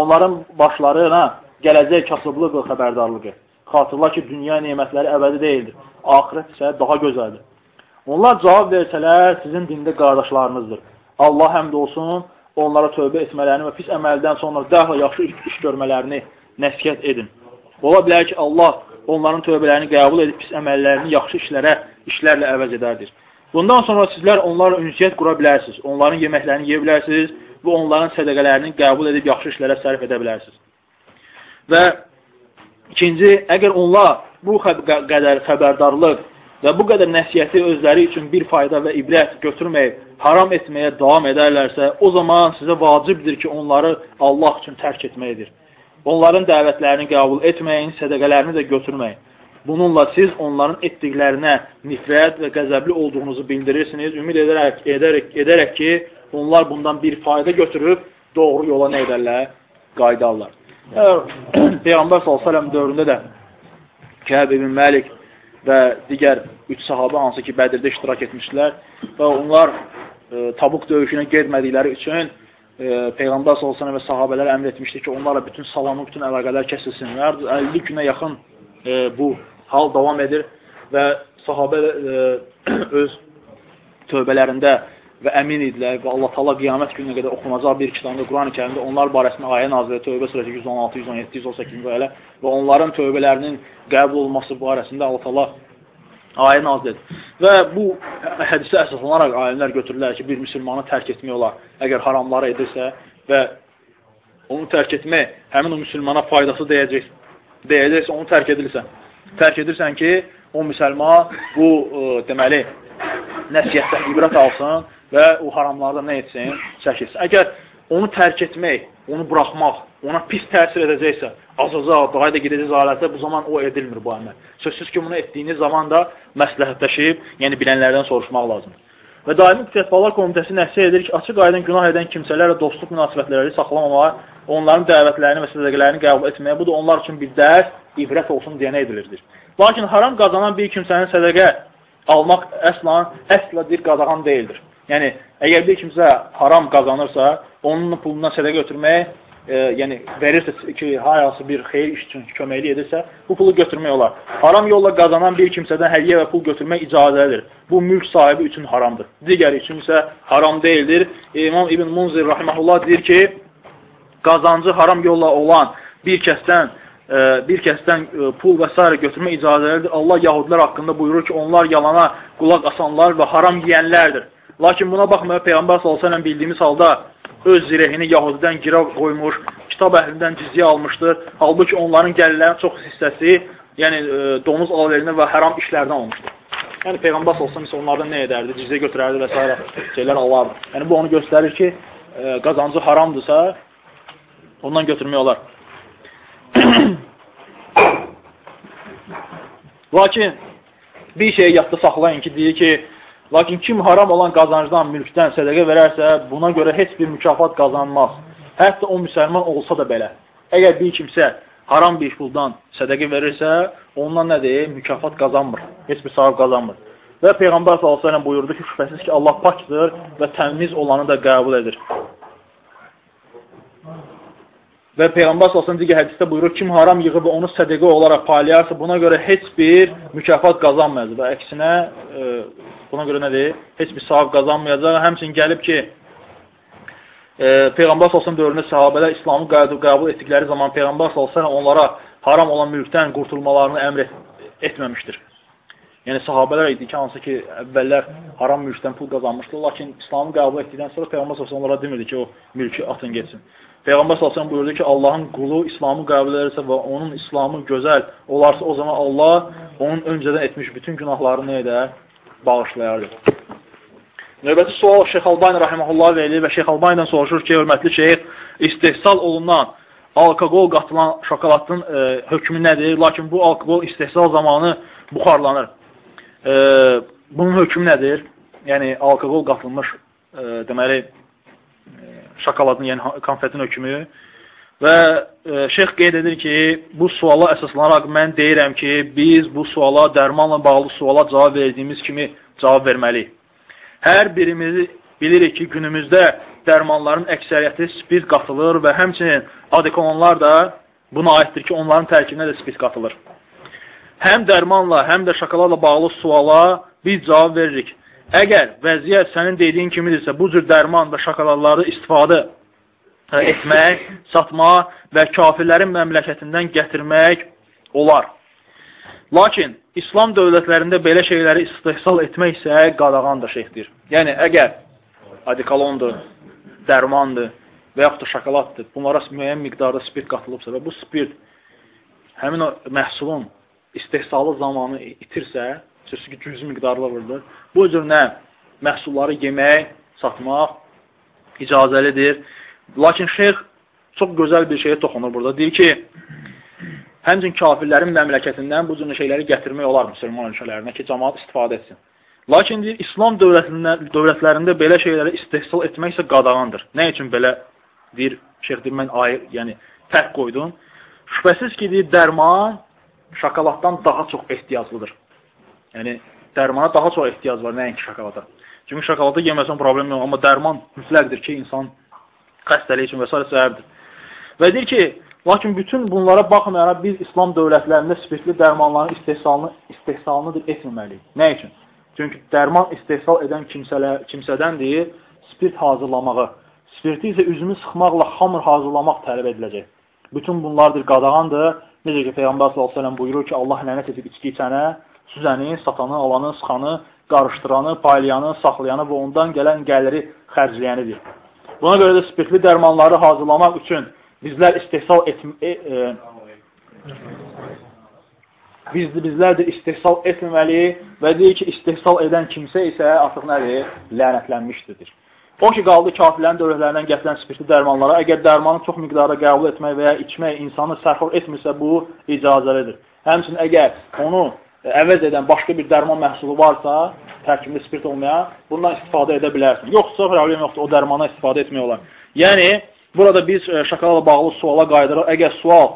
Onların başlarına gələcək kasıblıq və xəbərdarlığı. Xatırla ki, dünya nemətləri əbədi deyildir. Ahirət isə daha gözəldir. Onlar cavab versələr, sizin dində qardaşlarınızdır. Allah həmd olsun, onlara tövbə etmələrini və pis əməldən sonra dəhlə yaxşı iş görmələrini nəsiyyət edin. Ola bilər ki, Allah onların tövbələrini qəbul edib pis əməllərini yaxşı işlərə, işlərlə əvəz edərdir. Bundan sonra sizlər onlarla ünsiyyət qura bilərsiniz, onların yeməklərini yeyə bilərsiniz və onların sədəqələrini qəbul edib yaxşı işlərə sərf edə bilərsiniz. Və ikinci, əgər onlar bu qədər xəbərdarlıq və bu qədər nəsiyyəti özləri üçün bir fayda və ibrət götürməyib, haram etməyə davam edərlərsə, o zaman sizə vacibdir ki, onları Allah üçün tərk etməkdir onların dəvətlərini qəbul etməyin, sədəqələrini də götürməyin. Bununla siz onların etdiklərinə nifrət və qəzəbli olduğunuzu bildirirsiniz. Ümid edərək, edərək, edərək ki, onlar bundan bir fayda götürüb doğru yola nə edərlər? Qaydarlar. Peyğəmbər s.ə.v dövründə də Kəb ibn Məlik və digər üç sahabə hansı ki, Bədirdə iştirak etmişlər və onlar e, tabuq döyüşünə getmədikləri üçün Peyğəmbər sallallahu və sahabələr əmr etmişdi ki, onlarla bütün salamı, bütün əlaqələr kəsilsin. Və 50 günə yaxın e, bu hal davam edir və sahabə e, *clears throat* öz tövbələrində və əmin idilər və Allah Taala qiyamət gününə qədər oxunacaq bir kitabda Quran-ı Kərimdə onlar barəsində ayə nazil. Tövbə surəsi 116, 117, 118 və elə və onların tövbələrinin qəbul olması barəsində Allah Taala ayə nazil. Və bu hədisə əsaslanaraq alimlər götürürlər ki, bir müsəlmanı tərk etmək olar. Əgər haramları edirsə və onu tərk etmək həmin o müsəlmana faydası deyəcək, deyəcəksə onu tərk edilsən. Tərk edirsən ki, o müsəlman bu ə, e, deməli nəsiyyətdən ibrət alsın və o haramlardan nə etsin? Çəkilsin. Əgər onu tərk etmək, onu buraxmaq, ona pis təsir edəcəksə, azacaq, daha da gedəcək zalətə, bu zaman o edilmir bu əməl. Sözsüz ki, bunu etdiyiniz zaman da məsləhətləşib, yəni bilənlərdən soruşmaq lazımdır. Və daimi fətvalar komitəsi nəsiyyət edir ki, açıq aydın günah edən kimsələrlə dostluq münasibətləri saxlamamaq, onların dəvətlərini və sədəqələrini qəbul etməyə, bu da onlar üçün bir dərs, ibrət olsun deyənə edilirdir. Lakin haram qazanan bir kimsənin sədəqə almaq əslan, əsla bir qadağan deyildir. Yəni, əgər bir kimsə haram qazanırsa, onun pulundan sədəqə götürmək e, yəni verirsə ki, hayası bir xeyir iş üçün köməklik edirsə, bu pulu götürmək olar. Haram yolla qazanan bir kimsədən hədiyyə və pul götürmək icazəlidir. Bu mülk sahibi üçün haramdır. Digəri üçün isə haram deyildir. İmam İbn Munzir rahimehullah deyir ki, qazancı haram yolla olan bir kəsdən bir kəsdən pul və s. götürmək icazəlidir. Allah yahudlar haqqında buyurur ki, onlar yalana qulaq asanlar və haram yeyənlərdir. Lakin buna baxmayaraq Peyğəmbər əleyhi bildiyimiz halda öz zirehini Yahudidən girə qoymuş, kitab əhlindən cizyə almışdır. Halbuki onların gəlirlərin çox hissəsi, yəni e, donuz alverində və haram işlərdən olmuşdur. Yəni Peyğəmbər olsa isə onlardan nə edərdi? Cizyə götürərdi və s. şeylər alardı. Yəni bu onu göstərir ki, e, qazancı haramdırsa, ondan götürmək olar. *coughs* Lakin bir şey yadda saxlayın ki, deyir ki, Lakin kim haram olan qazancdan, mülkdən sədəqə verərsə, buna görə heç bir mükafat qazanmaz. Hətta o müsəlman olsa da belə. Əgər bir kimsə haram bir puldan sədəqə verirsə, ondan nədir? Mükafat qazanmır. Heç bir savab qazanmır. Və Peyğəmbər s.ə.v buyurdu ki, şübhəsiz ki, Allah pakdır və təmiz olanı da qəbul edir. Və Peyğəmbər sallallahu digər hədisdə buyurur, kim haram yığıb onu sədaqə olaraq paylayarsa, buna görə heç bir mükafat qazanmayacaq. Və əksinə e, buna görə nədir? Heç bir savab qazanmayacaq. Həmçinin gəlib ki, e, Peyğəmbər sallallahu dövründə səhabələr İslamı qəbul etdikləri zaman Peyğəmbər sallallahu onlara haram olan mülkdən qurtulmalarını əmr et etməmişdir. Yəni sahabələr idi ki, hansı ki, əvvəllər haram mülkdən pul qazanmışdı, lakin İslamı qəbul etdikdən sonra Peyğəmbər sallallahu onlara demirdi ki, o mülkü atın getsin. Peyğəmbər sallallahu buyurdu ki, Allahın qulu İslamı qəbul edirsə və onun İslamı gözəl olarsa, o zaman Allah onun öncədən etmiş bütün günahlarını nə edə? Bağışlayardı. Növbəti sual Şeyx Albani rahimehullah verir və Şeyx Albanidən soruşur ki, hörmətli şeyx, istehsal olunan alkoqol qatılan şokoladın e, hökmü nədir? Lakin bu alkoqol istehsal zamanı buxarlanır. E, bunun hökmü nədir? Yəni alkoqol qatılmış e, deməli şokoladın, yəni konfetin hökmü. Və e, şeyx qeyd edir ki, bu suala əsaslanaraq mən deyirəm ki, biz bu suala dərmanla bağlı suala cavab verdiyimiz kimi cavab verməliyik. Hər birimiz bilirik ki, günümüzdə dərmanların əksəriyyəti spirt qatılır və həmçinin adekolonlar da buna aiddir ki, onların tərkibinə də spirt qatılır. Həm dərmanla, həm də şokoladla bağlı suala biz cavab veririk. Əgər vəziyyət sənin dediyin kimidirsə, bu cür dərman və şokoladları istifadə etmək, satmaq və kafirlərin məmləkətindən gətirmək olar. Lakin İslam dövlətlərində belə şeyləri istihsal etmək isə qadağandır şeyxdir. Yəni, əgər adikalondur, dərmandır və yaxud da şokoladdır, bunlara müəyyən miqdarda spirt qatılıbsa və bu spirt həmin o məhsulun istihsalı zamanı itirsə, sözsü ki, cüzi miqdarla vurulur. Bu cür nə? Məhsulları yemək, satmaq icazəlidir. Lakin şeyx çox gözəl bir şeyə toxunur burada. Deyir ki, həmçin kafirlərin məmləkətindən bu cür şeyləri gətirmək olar müsəlman ölkələrinə ki, cəmaat istifadə etsin. Lakin deyir, İslam dövlətlərində belə şeyləri istehsal etmək isə qadağandır. Nə üçün belə deyir, şeyx deyir, mən ayır, yəni fərq qoydum. Şübhəsiz ki, deyir, dərman şokoladdan daha çox ehtiyaclıdır. Yəni, dərmana daha çox ehtiyac var, nəinki şokolada. Çünki şokolada yeməsən problem yox, amma dərman mütləqdir ki, insan xəstəlik üçün və s. səbəbdir. Və deyir ki, lakin bütün bunlara baxmayaraq biz İslam dövlətlərində spirtli dərmanların istehsalını, istehsalını etməməliyik. Nə üçün? Çünki dərman istehsal edən kimsələr, kimsədən deyir, spirt hazırlamağı, spirti isə üzümü sıxmaqla xamır hazırlamaq tələb ediləcək. Bütün bunlardır qadağandır. Necə ki, Peyğəmbər s.ə.v buyurur ki, Allah lənət edib içki içənə, süzəni, satanı, alanı, sıxanı, qarışdıranı, paylayanı, saxlayanı və ondan gələn gəliri xərcləyənidir. Buna görə də spirtli dərmanları hazırlamaq üçün bizlər istehsal etmə, e, e, biz, bizlər də istehsal etməməliyik və deyir ki, istehsal edən kimsə isə artıq nədir? Lənətlənmişdir. O ki, qaldı kafirlərin dövlətlərindən gətirən spirtli dərmanlara, əgər dərmanı çox miqdarda qəbul etmək və ya içmək insanı sərxor etmirsə, bu icazəlidir. Həmçinin əgər onu əvəz edən başqa bir dərman məhsulu varsa, tərkibində spirt olmayan, bundan istifadə edə bilərsin. Yoxsa, problem yoxdur, o dərmana istifadə etmək olar. Yəni, burada biz e, şokoladla bağlı suala qayıdırıq. Əgər sual,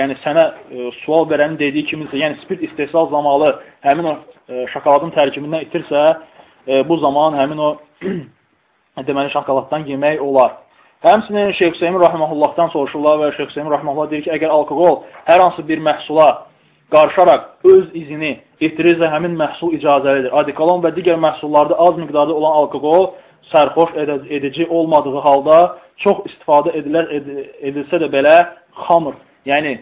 yəni sənə e, sual verənin dediyi kimisə, yəni spirt istehsal zamalı həmin o e, şokoladın tərkibindən itirsə, e, bu zaman həmin o *clears throat* deməli şokoladdan yemək olar. Həmçinin Şeyx Hüseymin Rahməhullahdan soruşurlar və Şeyx Hüseymin Rahməhullah deyir ki, əgər alkoqol hər hansı bir məhsula qarışaraq öz izini itirirsə həmin məhsul icazəlidir. Adikalon və digər məhsullarda az miqdarda olan alkoqol sərxoş edici olmadığı halda çox istifadə edilər, ed edilsə də belə xamır, yəni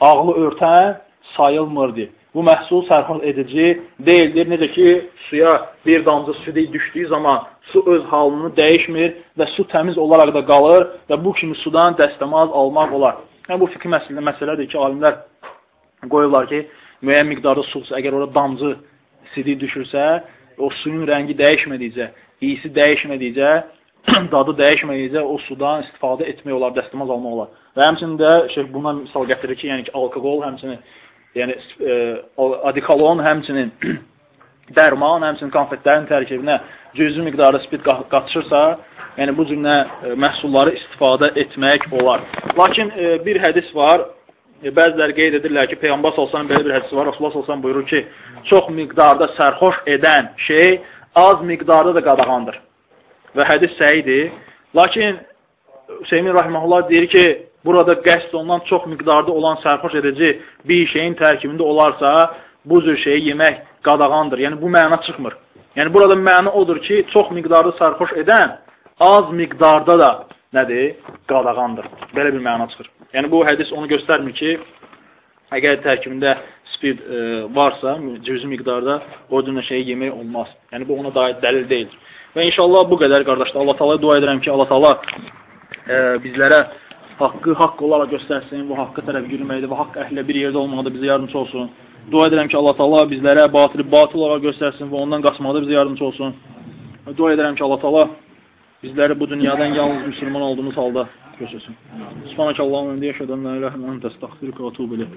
ağlı örtən sayılmırdı. Bu məhsul sərxoş edici deyildir. Necə ki, suya bir damcı su düşdüyü zaman su öz halını dəyişmir və su təmiz olaraq da qalır və bu kimi sudan dəstəmaz almaq olar. Yəni, bu fikri məsələ, məsələdir ki, alimlər qoyurlar ki, müəyyən miqdarda susa, əgər orada damcı sidik düşürsə, o suyun rəngi dəyişmədikcə, iyisi dəyişmədikcə, *clears throat* dadı dəyişmədikcə o sudan istifadə etmək olar, dəstəmaz almaq olar. Və həmçinin də şey, buna misal gətirir ki, yəni ki, alkoqol, həmçinin yəni, e, adikalon, həmçinin *clears throat* dərman, həmçinin konfetlərin tərkibinə cüzi miqdarda spirt qatışırsa, yəni bu cür e, məhsulları istifadə etmək olar. Lakin e, bir hədis var, bəziləri qeyd edirlər ki, Peyğəmbər salsan belə bir hədisi var. Rasulullah salsan buyurur ki, çox miqdarda sərxoş edən şey az miqdarda da qadağandır. Və hədis səhidir. Lakin Hüseymin Rahiməhullah deyir ki, burada qəsd olunan çox miqdarda olan sərxoş edici bir şeyin tərkibində olarsa, bu cür şeyi yemək qadağandır. Yəni, bu məna çıxmır. Yəni, burada məna odur ki, çox miqdarda sərxoş edən az miqdarda da nədir? Qadağandır. Belə bir məna çıxır. Yəni, bu hədis onu göstərmir ki, əgər tərkibində spirt e, varsa, cüzi miqdarda o cür şeyi yemək olmaz. Yəni, bu ona dair dəlil deyildir. Və inşallah bu qədər qardaşlar. Allah Taala dua edirəm ki, Allah Taala e, bizlərə haqqı haqq olaraq göstərsin, bu haqqa tərəf yürüməkdə və haqq əhlə bir yerdə olmaqda bizə yardımcı olsun. Dua edirəm ki, Allah Taala bizlərə batili batıl olaraq göstərsin və ondan qaçmaqda bizə yardımcı olsun. Dua edirəm ki, Allah Taala bizləri bu dünyadan yalnız müsəlman olduğumuz halda götürsün. Subhanakallahumma və bihamdika, əşhədu an la ilaha illa ente, estəğfiruka və etûbu ilayk.